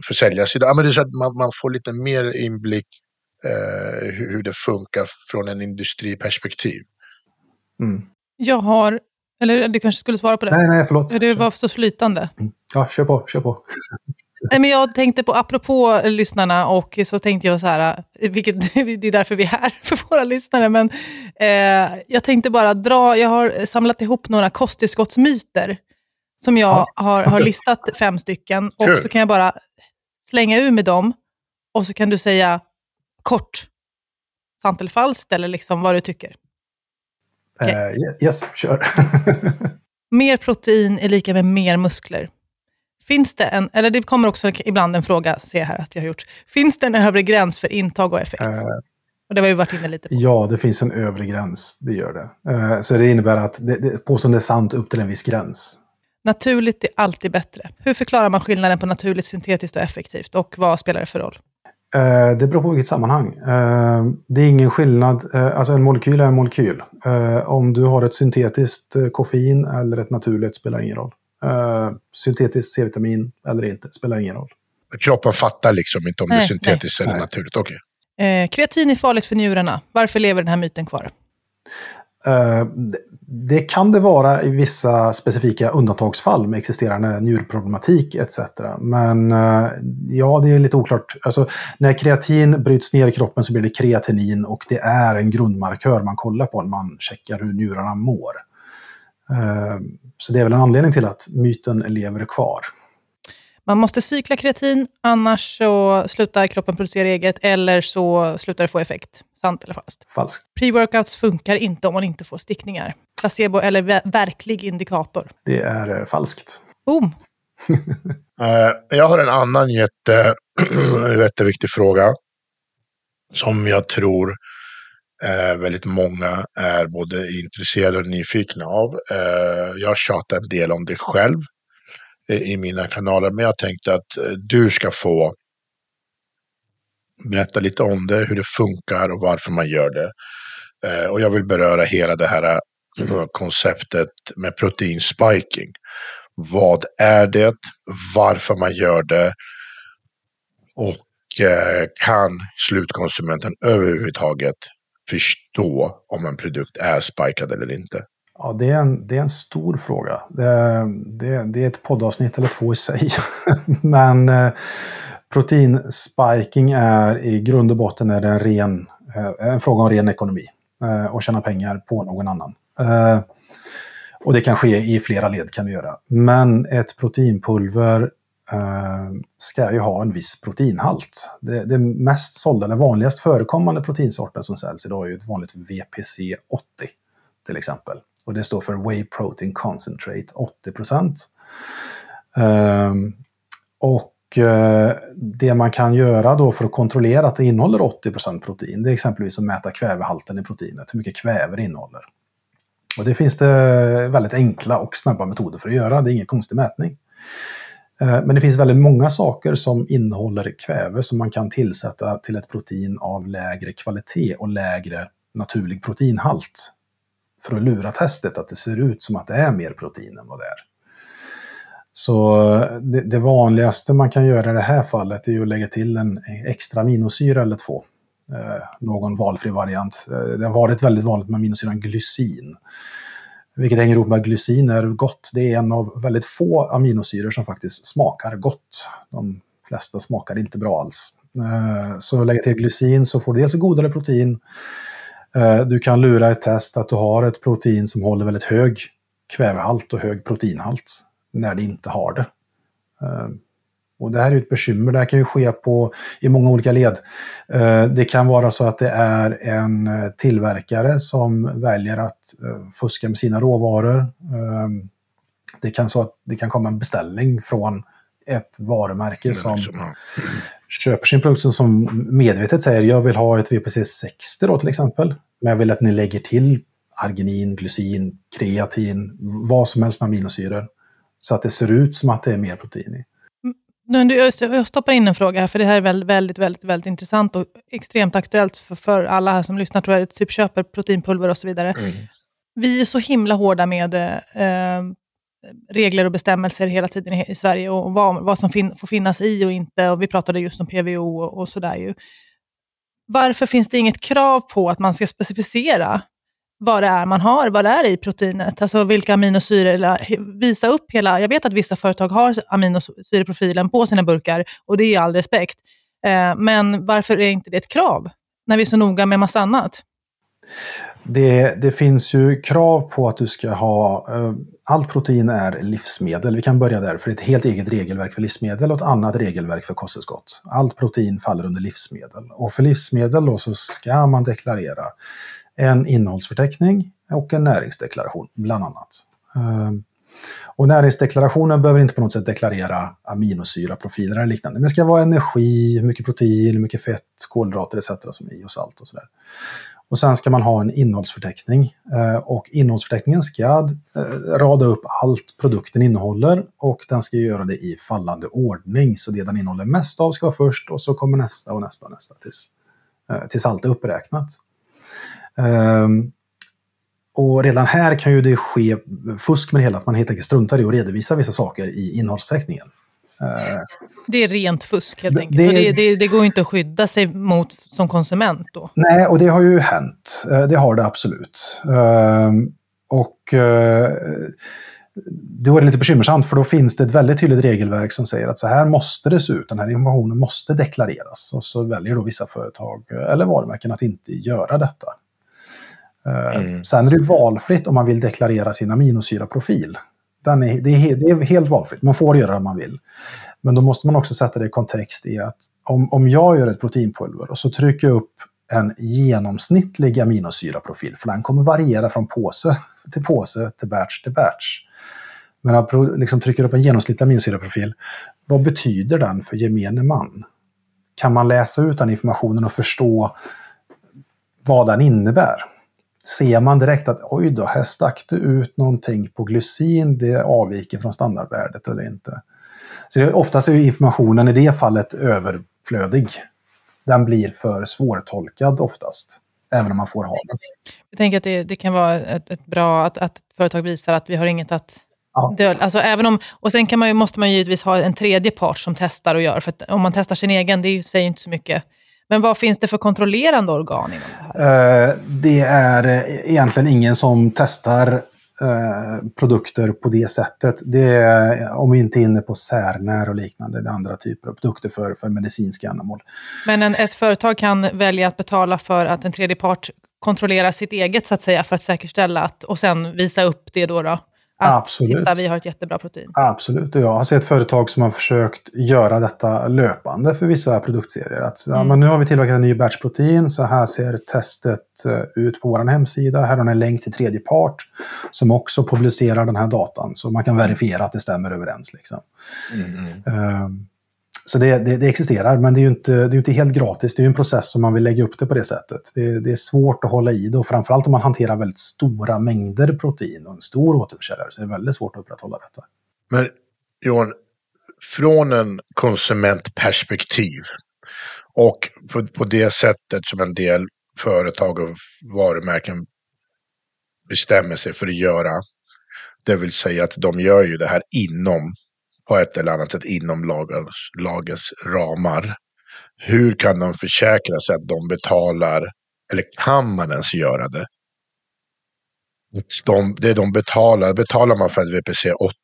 får säljas idag. Men det är så att man, man får lite mer inblick eh, hur det funkar från en industriperspektiv. Mm. Jag har, eller du kanske skulle svara på det? Nej, nej, förlåt. Det var så flytande. Mm. Ja, kör på, kör på. Nej, men jag tänkte på, apropå lyssnarna, och så tänkte jag så här, vilket, det är därför vi är här, för våra lyssnare, men eh, jag tänkte bara dra, jag har samlat ihop några kosttillskottsmyter, som jag ja. har, har listat fem stycken, och så kan jag bara slänga ur med dem, och så kan du säga kort, sant eller falskt, eller liksom vad du tycker. Okay. Uh, yes, kör. mer protein är lika med mer muskler. Finns det en, eller det kommer också ibland en fråga, jag här att jag har gjort. Finns det en övre gräns för intag och effekt? Uh, och det har vi varit inne lite på. Ja, det finns en övre gräns, det gör det. Uh, så det innebär att det, det, påståendet är sant upp till en viss gräns. Naturligt är alltid bättre. Hur förklarar man skillnaden på naturligt, syntetiskt och effektivt? Och vad spelar det för roll? Uh, det beror på vilket sammanhang. det är ingen skillnad. alltså en molekyl är en molekyl. om du har ett syntetiskt koffein eller ett naturligt spelar ingen roll. Syntetiskt C-vitamin eller inte, spelar ingen roll. Kroppen fattar liksom inte om nej, det är syntetiskt nej, eller nej. naturligt. Okay. Eh, kreatin är farligt för njurarna. Varför lever den här myten kvar? Eh, det, kan det vara i vissa specifika undantagsfall med existerande njurproblematik etc. Men eh, ja, det är lite oklart. Alltså, när kreatin bryts ner i kroppen så blir det kreatinin och det är en grundmarkör man kollar på när man checkar hur njurarna mår. Eh, så det är väl en anledning till att myten lever kvar. Man måste cykla kreatin, annars så slutar kroppen producera eget, eller så slutar det få effekt. Sant eller falskt? Falskt. Pre-workouts funkar inte om man inte får stickningar. Placebo eller verklig indikator? Det är eh, falskt. Boom! Eh, jag har en annan jätte, jätteviktig fråga. Som jag tror eh, väldigt många är både intresserade och nyfikna av. Eh, jag tjatar en del om det själv i mina kanaler, men jag tänkte att eh, du ska få berätta lite om det, hur det funkar och varför man gör det. Eh, och jag vill beröra hela det här eh, konceptet med proteinspiking. Vad är det? Varför man gör det? Och kan slutkonsumenten överhuvudtaget förstå om en produkt är spikad eller inte? Ja, det är en, det är en stor fråga. Det, det, det är ett poddavsnitt eller två i sig. Men eh, proteinspiking är i grund och botten är det en, ren, eh, en fråga om ren ekonomi. Eh, och tjäna pengar på någon annan. Eh, och det kan ske i flera led kan det göra. Men ett proteinpulver eh, ska ju ha en viss proteinhalt. Det, det mest sålda, eller vanligast förekommande proteinsorten som säljs idag är ju ett vanligt VPC 80 till exempel. Och det står för Whey Protein Concentrate 80 procent. Um, och Eh, det man kan göra då för att kontrollera att det innehåller 80 protein, det är exempelvis att mäta kvävehalten i proteinet, hur mycket kväve det innehåller. Och det finns det väldigt enkla och snabba metoder för att göra, det är ingen konstig mätning. Eh, men det finns väldigt många saker som innehåller kväve som man kan tillsätta till ett protein av lägre kvalitet och lägre naturlig proteinhalt för att lura testet att det ser ut som att det är mer protein än vad det är. Så eh, det, det, vanligaste man kan göra i det här fallet är att lägga till en extra aminosyra eller två. Eh, någon valfri variant. Eh, det har varit väldigt vanligt med aminosyran glycin. Vilket hänger ihop med att glycin är gott. Det är en av väldigt få aminosyror som faktiskt smakar gott. De flesta smakar inte bra alls. Eh, så lägga till glycin så får du dels godare protein. Eh, du kan lura ett test att du har ett protein som håller väldigt hög kvävehalt och hög proteinhalt när det inte har det. Eh, och det här är ett bekymmer. Det här kan ju ske på, i många olika led. Det kan vara så att det är en tillverkare som väljer att fuska med sina råvaror. Det kan, så att det kan komma en beställning från ett varumärke som köper sin produkt som medvetet säger jag vill ha ett VPC 60 då till exempel. Men jag vill att ni lägger till arginin, glycin, kreatin, vad som helst med aminosyror. Så att det ser ut som att det är mer protein i. Mm, jag stoppar in en fråga här, för det här är väldigt, väldigt, väldigt, väldigt intressant och extremt aktuellt för, för alla här som lyssnar, tror jag, typ köper proteinpulver och så vidare. Mm. Vi är så himla hårda med eh, regler och bestämmelser hela tiden i, i Sverige och vad, vad som fin, får finnas i och inte. Och vi pratade just om PVO och, och sådär. Ju. Varför finns det inget krav på att man ska specificera vad det är man har, vad det är i proteinet, alltså vilka aminosyror, eller visa upp hela, jag vet att vissa företag har aminosyreprofilen på sina burkar och det är all respekt. Eh, men varför är inte det ett krav när vi är så noga med massa annat? Det, det, finns ju krav på att du ska ha, eh, allt protein är livsmedel, vi kan börja där, för det är ett helt eget regelverk för livsmedel och ett annat regelverk för kosttillskott. Allt protein faller under livsmedel. Och för livsmedel då så ska man deklarera en innehållsförteckning och en näringsdeklaration, bland annat. Ehm, och näringsdeklarationen behöver inte på något sätt deklarera aminosyraprofiler eller liknande. Det ska vara energi, hur mycket protein, hur mycket fett, kolhydrater etc. som är i och salt och sådär. Och sen ska man ha en innehållsförteckning. Eh, och innehållsförteckningen ska eh, rada upp allt produkten innehåller och den ska göra det i fallande ordning. Så det den innehåller mest av ska vara först och så kommer nästa och nästa och nästa tills, eh, tills allt är uppräknat. Ehm, och redan här kan ju det ske fusk med det hela, att man helt enkelt struntar i att redovisa vissa saker i innehållsförteckningen. Det är rent fusk helt enkelt. Det, det, det, det, går inte att skydda sig mot som konsument då. Nej, och det har ju hänt. Eh, det har det absolut. Ehm, och eh, då är det lite bekymmersamt för då finns det ett väldigt tydligt regelverk som säger att så här måste det se ut. Den här informationen måste deklareras. Och så väljer då vissa företag eh, eller varumärken att inte göra detta. Ehm, mm. Sen är det valfritt om man vill deklarera sin aminosyraprofil. Den är, det, är, det är helt valfritt, man får göra det om man vill. Men då måste man också sätta det i kontext i att om, om jag gör ett proteinpulver och så trycker jag upp en genomsnittlig aminosyraprofil, för den kommer variera från påse till påse till batch till batch. Men jag liksom trycker upp en genomsnittlig aminosyraprofil, vad betyder den för gemene man? Kan man läsa ut den informationen och förstå vad den innebär? Ser man direkt att oj då, här stack det ut någonting på glycin, det avviker från standardvärdet eller inte? Så det, oftast är informationen i det fallet överflödig. Den blir för svårtolkad oftast, även om man får ha den. Jag tänker att det, det kan vara ett, ett bra att, att företag visar att vi har inget att Ja. Döl, alltså även om, och sen kan man, måste man givetvis ha en tredje part som testar och gör, för om man testar sin egen, det säger inte så mycket. Men vad finns det för kontrollerande organ inom det här? Uh, det är egentligen ingen som testar Eh, produkter på det sättet. Det är, om vi inte är inne på särnär och liknande, det är andra typer av produkter för, för medicinska ändamål. Men en, ett företag kan välja att betala för att en tredje part kontrollerar sitt eget, så att säga, för att säkerställa att, och sen visa upp det då? då att Absolut. titta, vi har ett jättebra protein. Absolut, och jag har sett företag som har försökt göra detta löpande för vissa produktserier. Att, mm. ja, men nu har vi tillverkat en ny batch protein, så här ser testet eh, ut på vår hemsida. Här har ni en länk till tredje part som också publicerar den här datan, så man kan verifiera att det stämmer överens. Liksom. Mm. Um, så det, det, det, existerar, men det är ju inte, det är inte helt gratis. Det är ju en process om man vill lägga upp det på det sättet. Det, det är svårt att hålla i det och framförallt om man hanterar väldigt stora mängder protein och en stor återförsäljare så är det väldigt svårt att upprätthålla detta. Men Johan, från en konsumentperspektiv och på, på det sättet som en del företag och varumärken bestämmer sig för att göra. Det vill säga att de gör ju det här inom, på ett eller annat sätt, inom lagens, lagens ramar. Hur kan de försäkra sig att de betalar, eller kan man ens göra det? De, det de betalar, betalar man för ett VPC 80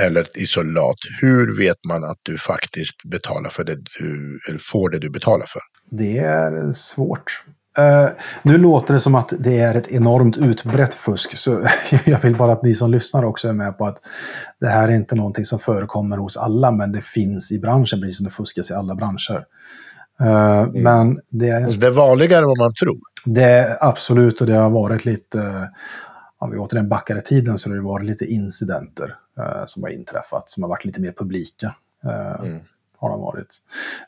eller ett isolat, hur vet man att du faktiskt betalar för det du, eller får det du betalar för? Det är svårt. Uh, nu låter det som att det är ett enormt utbrett fusk, så jag vill bara att ni som lyssnar också är med på att det här är inte någonting som förekommer hos alla, men det finns i branschen, precis som det fuskas i alla branscher. Uh, mm. Men det är, det är vanligare än vad man tror. Det är absolut, och det har varit lite, om vi återigen backar i tiden, så har det varit lite incidenter uh, som har inträffat, som har varit lite mer publika. Mm har de varit.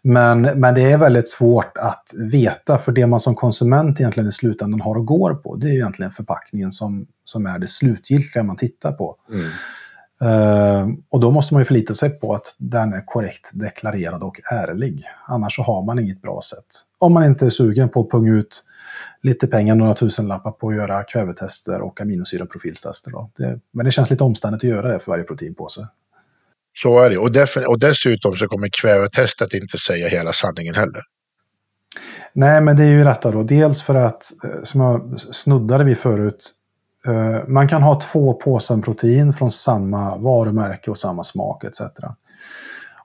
Men, men det är väldigt svårt att veta, för det man som konsument egentligen i slutändan har och går på, det är egentligen förpackningen som, som är det slutgiltiga man tittar på. Mm. Uh, och då måste man ju förlita sig på att den är korrekt deklarerad och ärlig. Annars så har man inget bra sätt. Om man inte är sugen på att punga ut lite pengar, några tusenlappar på att göra kvävetester och aminosyraprofilstester. Då. Det, men det känns lite omständigt att göra det för varje proteinpåse. Så är det. Och, och dessutom så kommer kvävetestet inte säga hela sanningen heller. Nej, men det är ju detta då. Dels för att, eh, som jag snuddade vid förut, eh, man kan ha två påsar protein från samma varumärke och samma smak etc.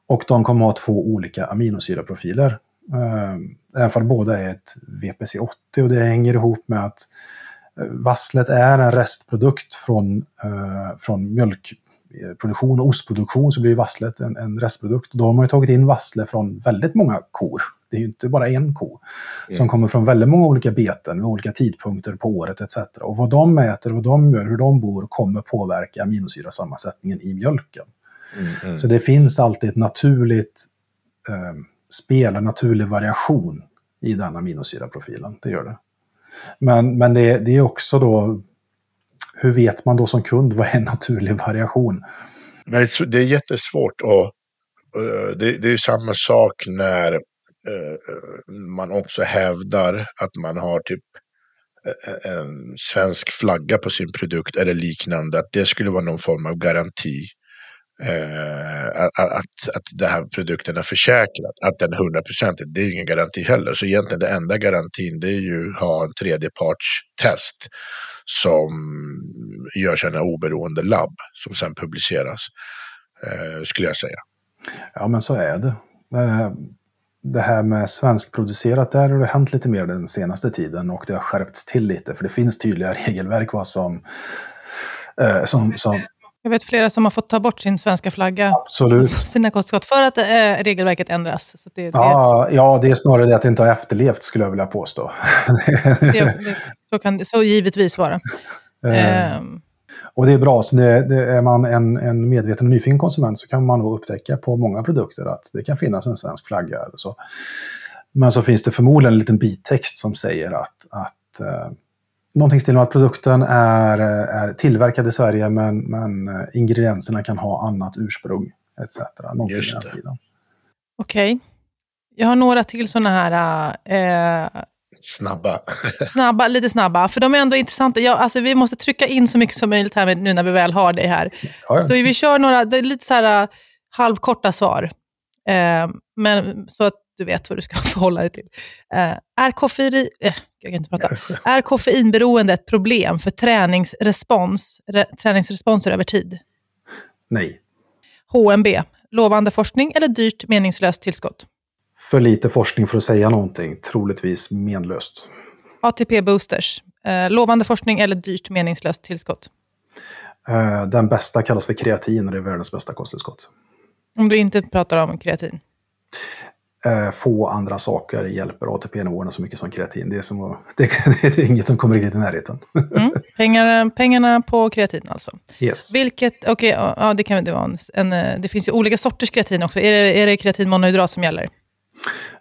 Och de kommer ha två olika aminosyraprofiler. Eh, Även för båda är ett VPC80 och det hänger ihop med att vasslet är en restprodukt från, från mjölk, produktion och ostproduktion så blir vasslet en, en restprodukt. Då har man ju tagit in vassle från väldigt många kor. Det är ju inte bara en ko. Mm. Som kommer från väldigt många olika beten med olika tidpunkter på året etc. Och vad de äter, vad de gör, hur de bor kommer påverka aminosyrasammansättningen i mjölken. Mm, mm. Så det finns alltid ett naturligt eh, spel, en naturlig variation i den aminosyraprofilen. Det gör det. Men, men det, det är också då hur vet man då som kund vad är en naturlig variation? det är jättesvårt och eh, det, det är samma sak när eh, man också hävdar att man har typ eh, en svensk flagga på sin produkt eller liknande, att det skulle vara någon form av garanti. Eh, att, att den här produkten är försäkrad, att den är hundraprocentig, det är ingen garanti heller. Så egentligen den enda garantin det är ju att ha en tredjepartstest som görs av en oberoende labb som sen publiceras, eh, skulle jag säga. Ja, men så är det. Eh, det här med svenskproducerat, där har det hänt lite mer den senaste tiden och det har skärpts till lite, för det finns tydliga regelverk vad som, eh, som, som jag vet flera som har fått ta bort sin svenska flagga. Absolut. Sina kostskott för att eh, regelverket ändras. Så det, ja, det... ja, det är snarare det att det inte har efterlevt skulle jag vilja påstå. det, det, så kan det så givetvis vara. Um. Och det är bra, så det, det är man en, en medveten och nyfiken konsument så kan man nog upptäcka på många produkter att det kan finnas en svensk flagga. Eller så. Men så finns det förmodligen en liten bittext som säger att, att uh, någonting till att produkten är, är tillverkad i Sverige men, men ingredienserna kan ha annat ursprung etc. Någonting Just det. Okej. Okay. Jag har några till sådana här eh, Snabba. snabba. Lite snabba, för de är ändå intressanta. Ja, alltså, vi måste trycka in så mycket som möjligt här nu när vi väl har dig här. Ja, så vi kör några, det är lite så här halvkorta svar. Eh, men, så att du vet vad du ska förhålla dig till. Eh, är, koffein, eh, jag kan inte prata. är koffeinberoende ett problem för träningsrespons, re, träningsresponser över tid? Nej. HMB, lovande forskning eller dyrt meningslöst tillskott? För lite forskning för att säga någonting, troligtvis menlöst. ATP-boosters, eh, lovande forskning eller dyrt meningslöst tillskott? Eh, den bästa kallas för kreatin och det är världens bästa kosttillskott. Om du inte pratar om kreatin? Eh, få andra saker hjälper ATP-nivåerna så mycket som kreatin. Det är, som det, det, är inget som kommer riktigt i närheten. Mm. Pengar, pengarna på kreatin alltså. Yes. Vilket, okay, ja, det, kan, det, vara en, en, det finns ju olika sorters kreatin också. Är det, är det kreatinmonohydrat som gäller?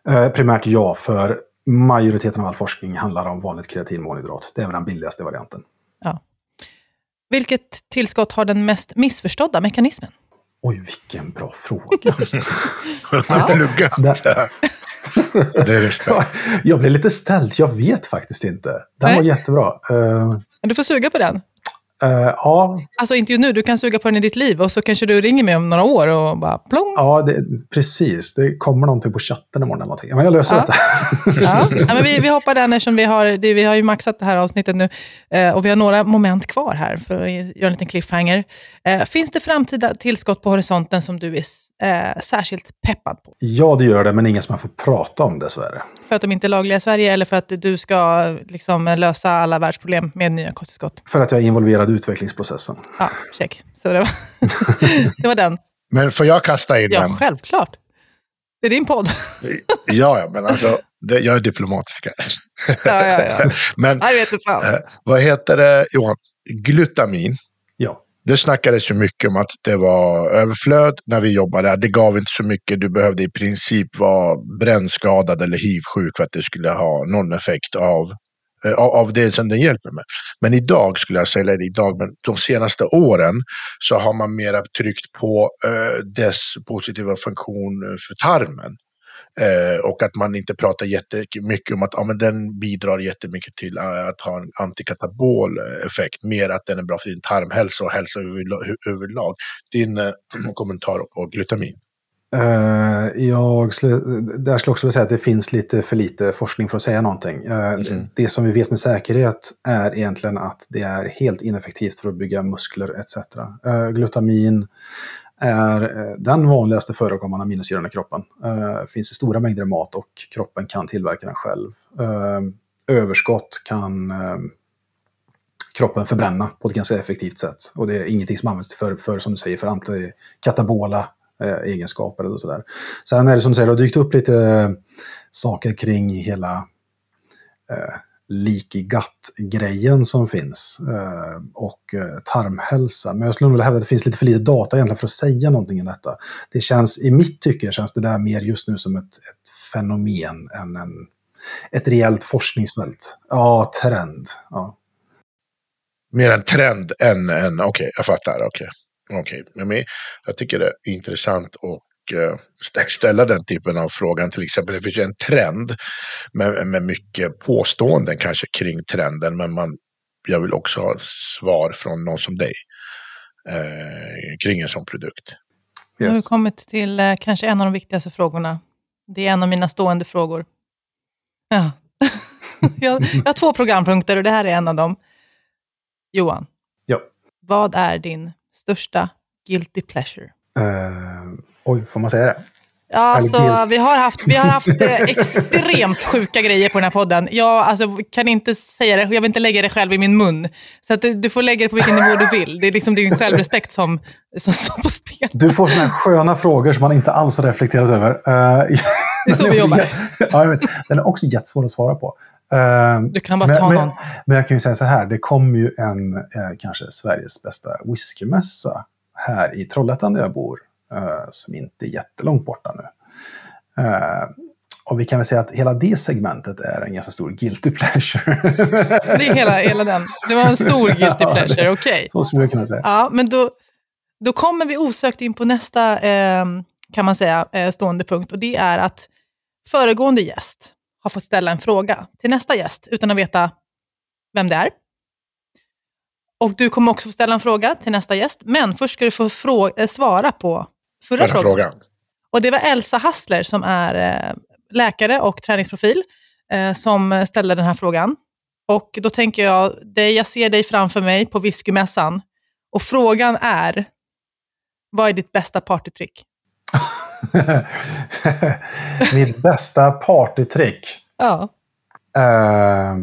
Eh, primärt ja, för majoriteten av all forskning handlar om vanligt kreatinmonohydrat. Det är väl den billigaste varianten. Ja. Vilket tillskott har den mest missförstådda mekanismen? Oj, vilken bra fråga. ja. Det är respekt. Jag blev lite ställd, jag vet faktiskt inte. Den Nej. var jättebra. Eh, Du får suga på den. Eh, ja, Alltså inte nu, du kan suga på den i ditt liv och så kanske du ringer mig om några år och bara plong. ja det, precis. Det kommer någonting på chatten imorgon eller någonting. Men jag löser Ja. detta. Ja. Ja, men vi, vi hoppar den eftersom vi har, det, vi har ju maxat det här avsnittet nu. Eh, och vi har några moment kvar här för att göra en liten cliffhanger. Eh, finns det framtida tillskott på horisonten som du är eh, särskilt peppad på? Ja, det gör det, men ingen som jag får prata om dessvärre. För att de inte är lagliga i Sverige eller för att du ska liksom, lösa alla världsproblem med nya kosttillskott? För att jag är involverad i utvecklingsprocessen. Ja, check. Så det var, det var den. Men får jag kasta in Ja, den? självklart. Det är din podd. Ja, ja, men alltså, det, jag är diplomatisk här. Ja, ja, ja. Men vet du fan. eh, vad heter det, Johan? Glutamin. Ja. Det snackades ju mycket om att det var överflöd när vi jobbade. Det gav inte så mycket. Du behövde i princip vara brännskadad eller hiv-sjuk för att det skulle ha någon effekt av, Eh, av- av det som den hjälper med. Men idag skulle jag säga, eller idag, men de senaste åren så har man mera tryckt på eh, dess positiva funktion för tarmen. Eh, och att man inte pratar jättemycket om att ja, men den bidrar jättemycket till eh, att ha en antikatabol effekt. Mer att den är bra för din tarmhälsa och hälsa överlag. Din eh, kommentar på glutamin. Eh, jag skulle, där skulle jag också vilja säga att det finns lite för lite forskning för att säga någonting. Mhm. Det som vi vet med säkerhet är egentligen att det är helt ineffektivt för att bygga muskler etc. Eh, glutamin är den vanligaste förekommande aminosyran i kroppen. Finns i stora mängder mat och kroppen kan tillverka den själv. Överskott kan kroppen förbränna på ett ganska effektivt sätt. Och det är ingenting som används för, för som du säger, för antikatabola eh, egenskaper och sådär. Sen är det som du säger, det har dykt upp lite eh, saker kring hela eh, likigatt-grejen som finns eh, och eh, tarmhälsa. Men jag skulle nog vilja hävda att det finns lite för lite data egentligen för att säga någonting om detta. Det känns, i mitt tycke känns det där mer just nu som ett, ett fenomen än en, ett reellt forskningsfält. Ja, trend. Ja. Mer en trend än en, okej, jag fattar, okej. Okej, men men jag tycker det är intressant att eh, stä- ställa den typen av frågan. Till exempel, det finns ju en trend med, med mycket påståenden kanske kring trenden, men man, jag vill också ha svar från någon som dig eh, kring en sån produkt. Nu har vi kommit till eh, kanske en av de viktigaste frågorna. Det är en av mina stående frågor. Ja. jag, jag har två programpunkter och det här är en av dem. Johan, Ja. vad är din största guilty pleasure? Uh, oj, får man säga det? Ja, alltså, vi har haft, vi har haft eh, extremt sjuka grejer på den här podden. Jag alltså, kan inte säga det, jag vill inte lägga det själv i min mun. Så att du, du får lägga det på vilken nivå du vill. Det är liksom din självrespekt som, som står på spel. Du får sådana sköna frågor som man inte alls har reflekterat över. Eh, Det är så vi jobbar. Ja, jag vet. Den är också jättesvår att svara på. Eh, Du kan bara men, ta någon. men jag kan ju säga så här, det kom ju en, eh, kanske Sveriges bästa whiskymässa här i Trollhättan där jag bor, som inte är jättelångt borta nu. Eh, och vi kan väl säga att hela det segmentet är en ganska stor guilty pleasure. Det är hela, hela den. Det var en stor guilty Ja, pleasure, okej. Så skulle jag kunna säga. Ja, men då, då kommer vi osökt in på nästa, eh, kan man säga, eh, stående punkt. Och det är att föregående gäst har fått ställa en fråga till nästa gäst utan att veta vem det är. Och du kommer också få ställa en fråga till nästa gäst, men först ska du få eh, svara på förra, Förra frågan. frågan. Och det var Elsa Hassler som är eh, läkare och träningsprofil eh, som ställde den här frågan. Och då tänker jag, det, jag ser dig framför mig på whiskymässan och frågan är, vad är ditt bästa partytrick? Mitt bästa partytrick? Ja. Eh,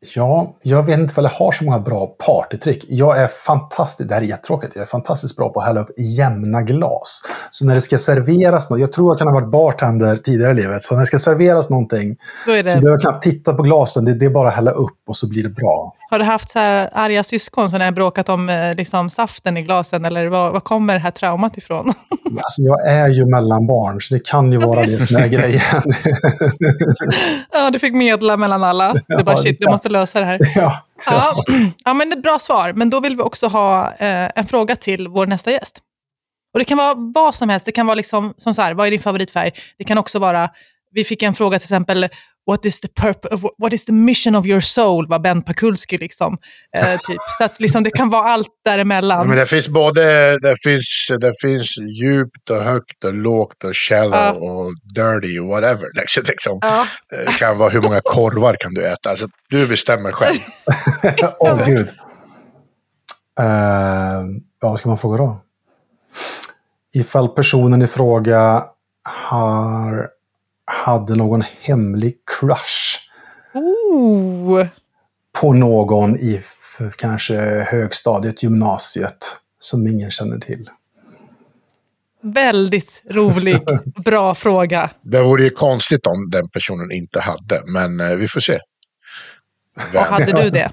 ja, jag vet inte vad jag har så många bra partytrick. Jag är fantastisk, det här är jättetråkigt, jag är fantastiskt bra på att hälla upp jämna glas. Så när det ska serveras något, jag tror jag kan ha varit bartender tidigare i livet, så när det ska serveras någonting Då är så det, behöver jag knappt titta på glasen, det, det är bara att hälla upp och så blir det bra. har du haft så här arga syskon som har bråkat om eh, liksom, saften i glasen? Eller var, var kommer det här traumat ifrån? Alltså, jag är ju mellanbarn, så det kan ju vara det som är grejen. ja, du fick medla mellan alla. Du bara, shit, du ja. Lösa det här. ja. Ja, ja men det är bra svar. Men då vill vi också ha eh, en fråga till vår nästa gäst. Och det kan vara vad som helst. Det kan vara liksom, som så här, vad är din favoritfärg? Det kan också vara, vi fick en fråga till exempel, what is the, purpose, what is the mission of your soul? var Ben Pakulski liksom. Eh, typ. Så att liksom, det kan vara allt däremellan. Men det finns både det finns, det finns djupt och högt och lågt och shallow Ja. och dirty och whatever. Liksom, liksom. Ja. Det kan vara hur många korvar kan du äta. Alltså, du bestämmer själv. Åh gud. Uh, ja, vad ska man fråga då? Ifall personen i fråga har, hade någon hemlig crush Ooh. på någon i kanske högstadiet, gymnasiet, som ingen känner till. Väldigt rolig, bra fråga. Det vore ju konstigt om den personen inte hade, men eh, vi får se. Och hade du det?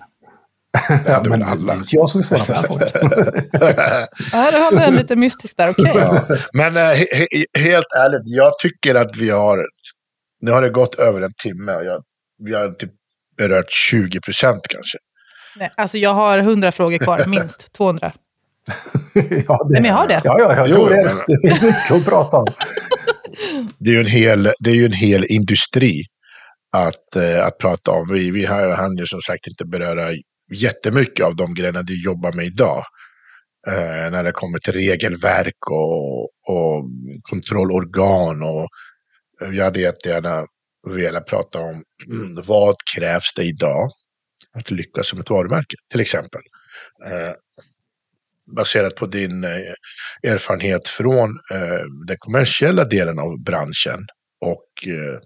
Det väl men alla. det är inte jag som ska svara på den frågan. Ja, hade en lite mystisk där, okej. Ja. Men eh, he, he, helt ärligt, jag tycker att vi har... Nu har det gått över en timme och jag, vi har typ berört 20 procent kanske. Nej, Alltså jag har 100 frågor kvar, minst 200. ja, det, Men jag har det. Ja, ja, jag Jo, tror det. men- Det finns mycket att prata om. Det är ju en hel, det är ju en hel industri att, eh, att prata om. Vi, vi har, han ju som sagt inte beröra jättemycket av de grejerna du jobbar med idag. Eh, när det kommer till regelverk och, och kontrollorgan. Och, eh, jag hade jättegärna velat prata om mm, vad krävs det idag att lyckas som ett varumärke, till exempel. Eh, baserat på din eh, erfarenhet från eh, den kommersiella delen av branschen och eh,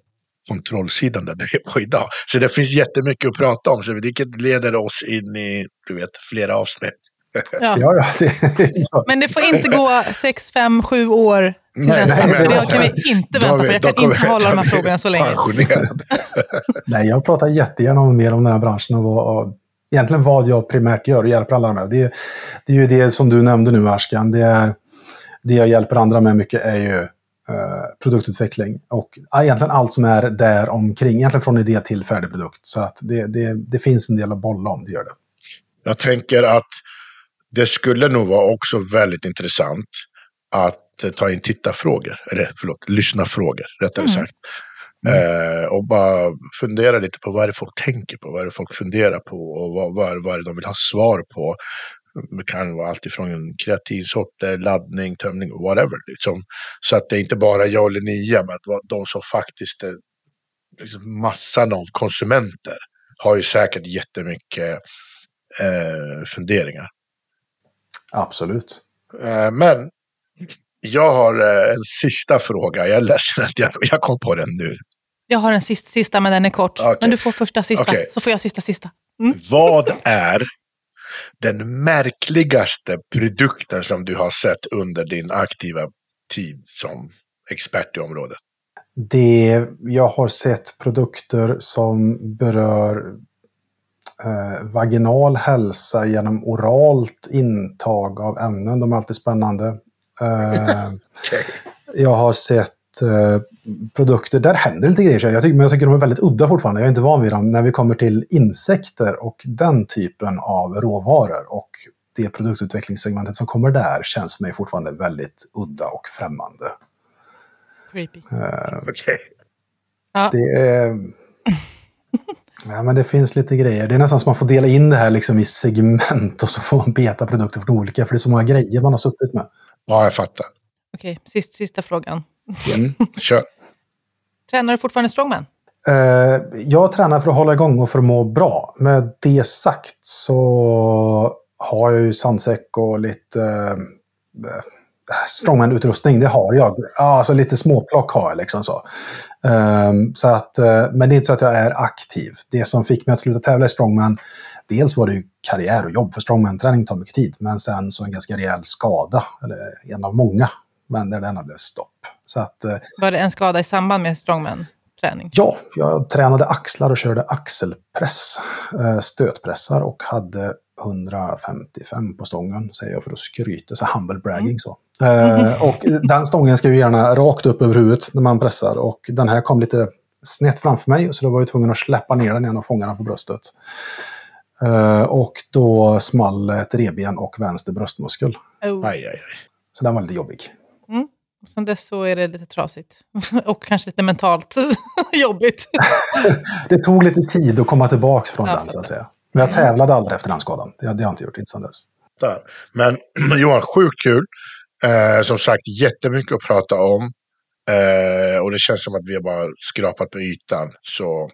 kontrollsidan där du är på idag. Så det finns jättemycket att prata om, så vilket leder oss in i du vet, flera avsnitt. Ja. Ja, ja, det, ja. Men det får inte gå 6, 5, 7 år till Nej, nästa. nej, det kan vi inte vänta vi- på. Jag kan inte hålla de här frågorna så länge. Nej, jag pratar jättegärna om mer om den här branschen och, vad, och egentligen vad jag primärt gör och hjälper alla med. Det, det är ju det som du nämnde nu, Ashkan. Det, är, det jag hjälper andra med mycket är ju produktutveckling och egentligen allt som är där omkring, egentligen från idé till färdig produkt. Så att det, det, det finns en del att bolla om, det gör det. Jag tänker att det skulle nog vara också väldigt intressant att eh, ta in tittarfrågor, eller förlåt, lyssnarfrågor rättare Mm. sagt. Eh, och bara fundera lite på vad är det folk tänker på, vad är det folk funderar på och vad, vad, är- vad är det de vill ha svar på. Det kan vara allt ifrån kreatinsorter, laddning, tömning, whatever. Liksom. Så att det inte bara är jag eller Nia, men att de som faktiskt är liksom massan av konsumenter har ju säkert jättemycket eh, funderingar. Absolut. Eh, men jag har eh, en sista fråga. Jag är ledsen att jag, jag kom på den nu. Jag har en sista, sista men den är kort. Okej. Men du får första sista, Okej. så får jag sista sista. Vad är den märkligaste produkten som du har sett under din aktiva tid som expert i området? Det, jag har sett produkter som berör eh, vaginal hälsa genom oralt intag av ämnen. De är alltid spännande. Eh, Okej. jag har sett produkter, där händer lite grejer. Jag tycker, men jag tycker de är väldigt udda fortfarande. Jag är inte van vid dem. När vi kommer till insekter och den typen av råvaror och det produktutvecklingssegmentet som kommer där känns för mig fortfarande väldigt udda och främmande. Creepy. Eh, Okej. det är... Ja, men det finns lite grejer. Det är nästan som man får dela in det här liksom i segment och så får man beta produkter från olika, för det är så många grejer man har suttit med. Ja, jag fattar. Okej, sist, sista frågan. Mm. Kör. Tränar du fortfarande strongman? Eh, jag tränar för att hålla igång och för att må bra. Med det sagt så har jag ju sandsäck och lite eh, strongman-utrustning. Det har jag. Ja, alltså lite småplock har jag liksom så. Ehm, så att, eh, men det är inte så att jag är aktiv. Det som fick mig att sluta tävla i strongman, dels var det ju karriär och jobb, för strongman-träning tar mycket tid, men sen så en ganska rejäl skada, eller en av många, men där den blev stopp. Så att eh, Var det en skada i samband med strongman-träning? Ja, jag tränade axlar och körde axelpress, eh, stötpressar och hade 155 på stången, säger jag för att skryta, så humble bragging så. Eh, och den stången ska ju gärna rakt upp över huvudet när man pressar och den här kom lite snett framför mig så då var jag tvungen att släppa ner den igen och fånga den på bröstet. Eh, och då small ett revben och vänster bröstmuskel. Oh. Aj, aj, aj. Så den var lite jobbig. Sen dess så är det lite trasigt. och kanske lite mentalt jobbigt. Det tog lite tid att komma tillbaka från Ja. den, så att säga. Men jag tävlade aldrig efter den skadan. Det, det har jag inte gjort innan dess. Där. Men Johan, sjukt kul. Eh, som sagt, jättemycket att prata om. Eh, och det känns som att vi har bara skrapat på ytan. Så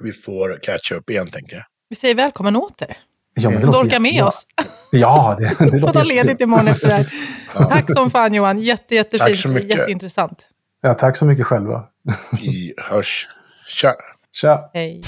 vi får catcha upp igen, tänker jag. Vi säger välkommen åter. Ja, men det du orkar med oss. Ja, det, det låter ta ledigt imorgon efter det här. Tack som fan Johan, Jätte, jättefint. Tack så mycket. Jätteintressant. Ja, tack så mycket själva. Vi hörs. Tja. Tja. Hej.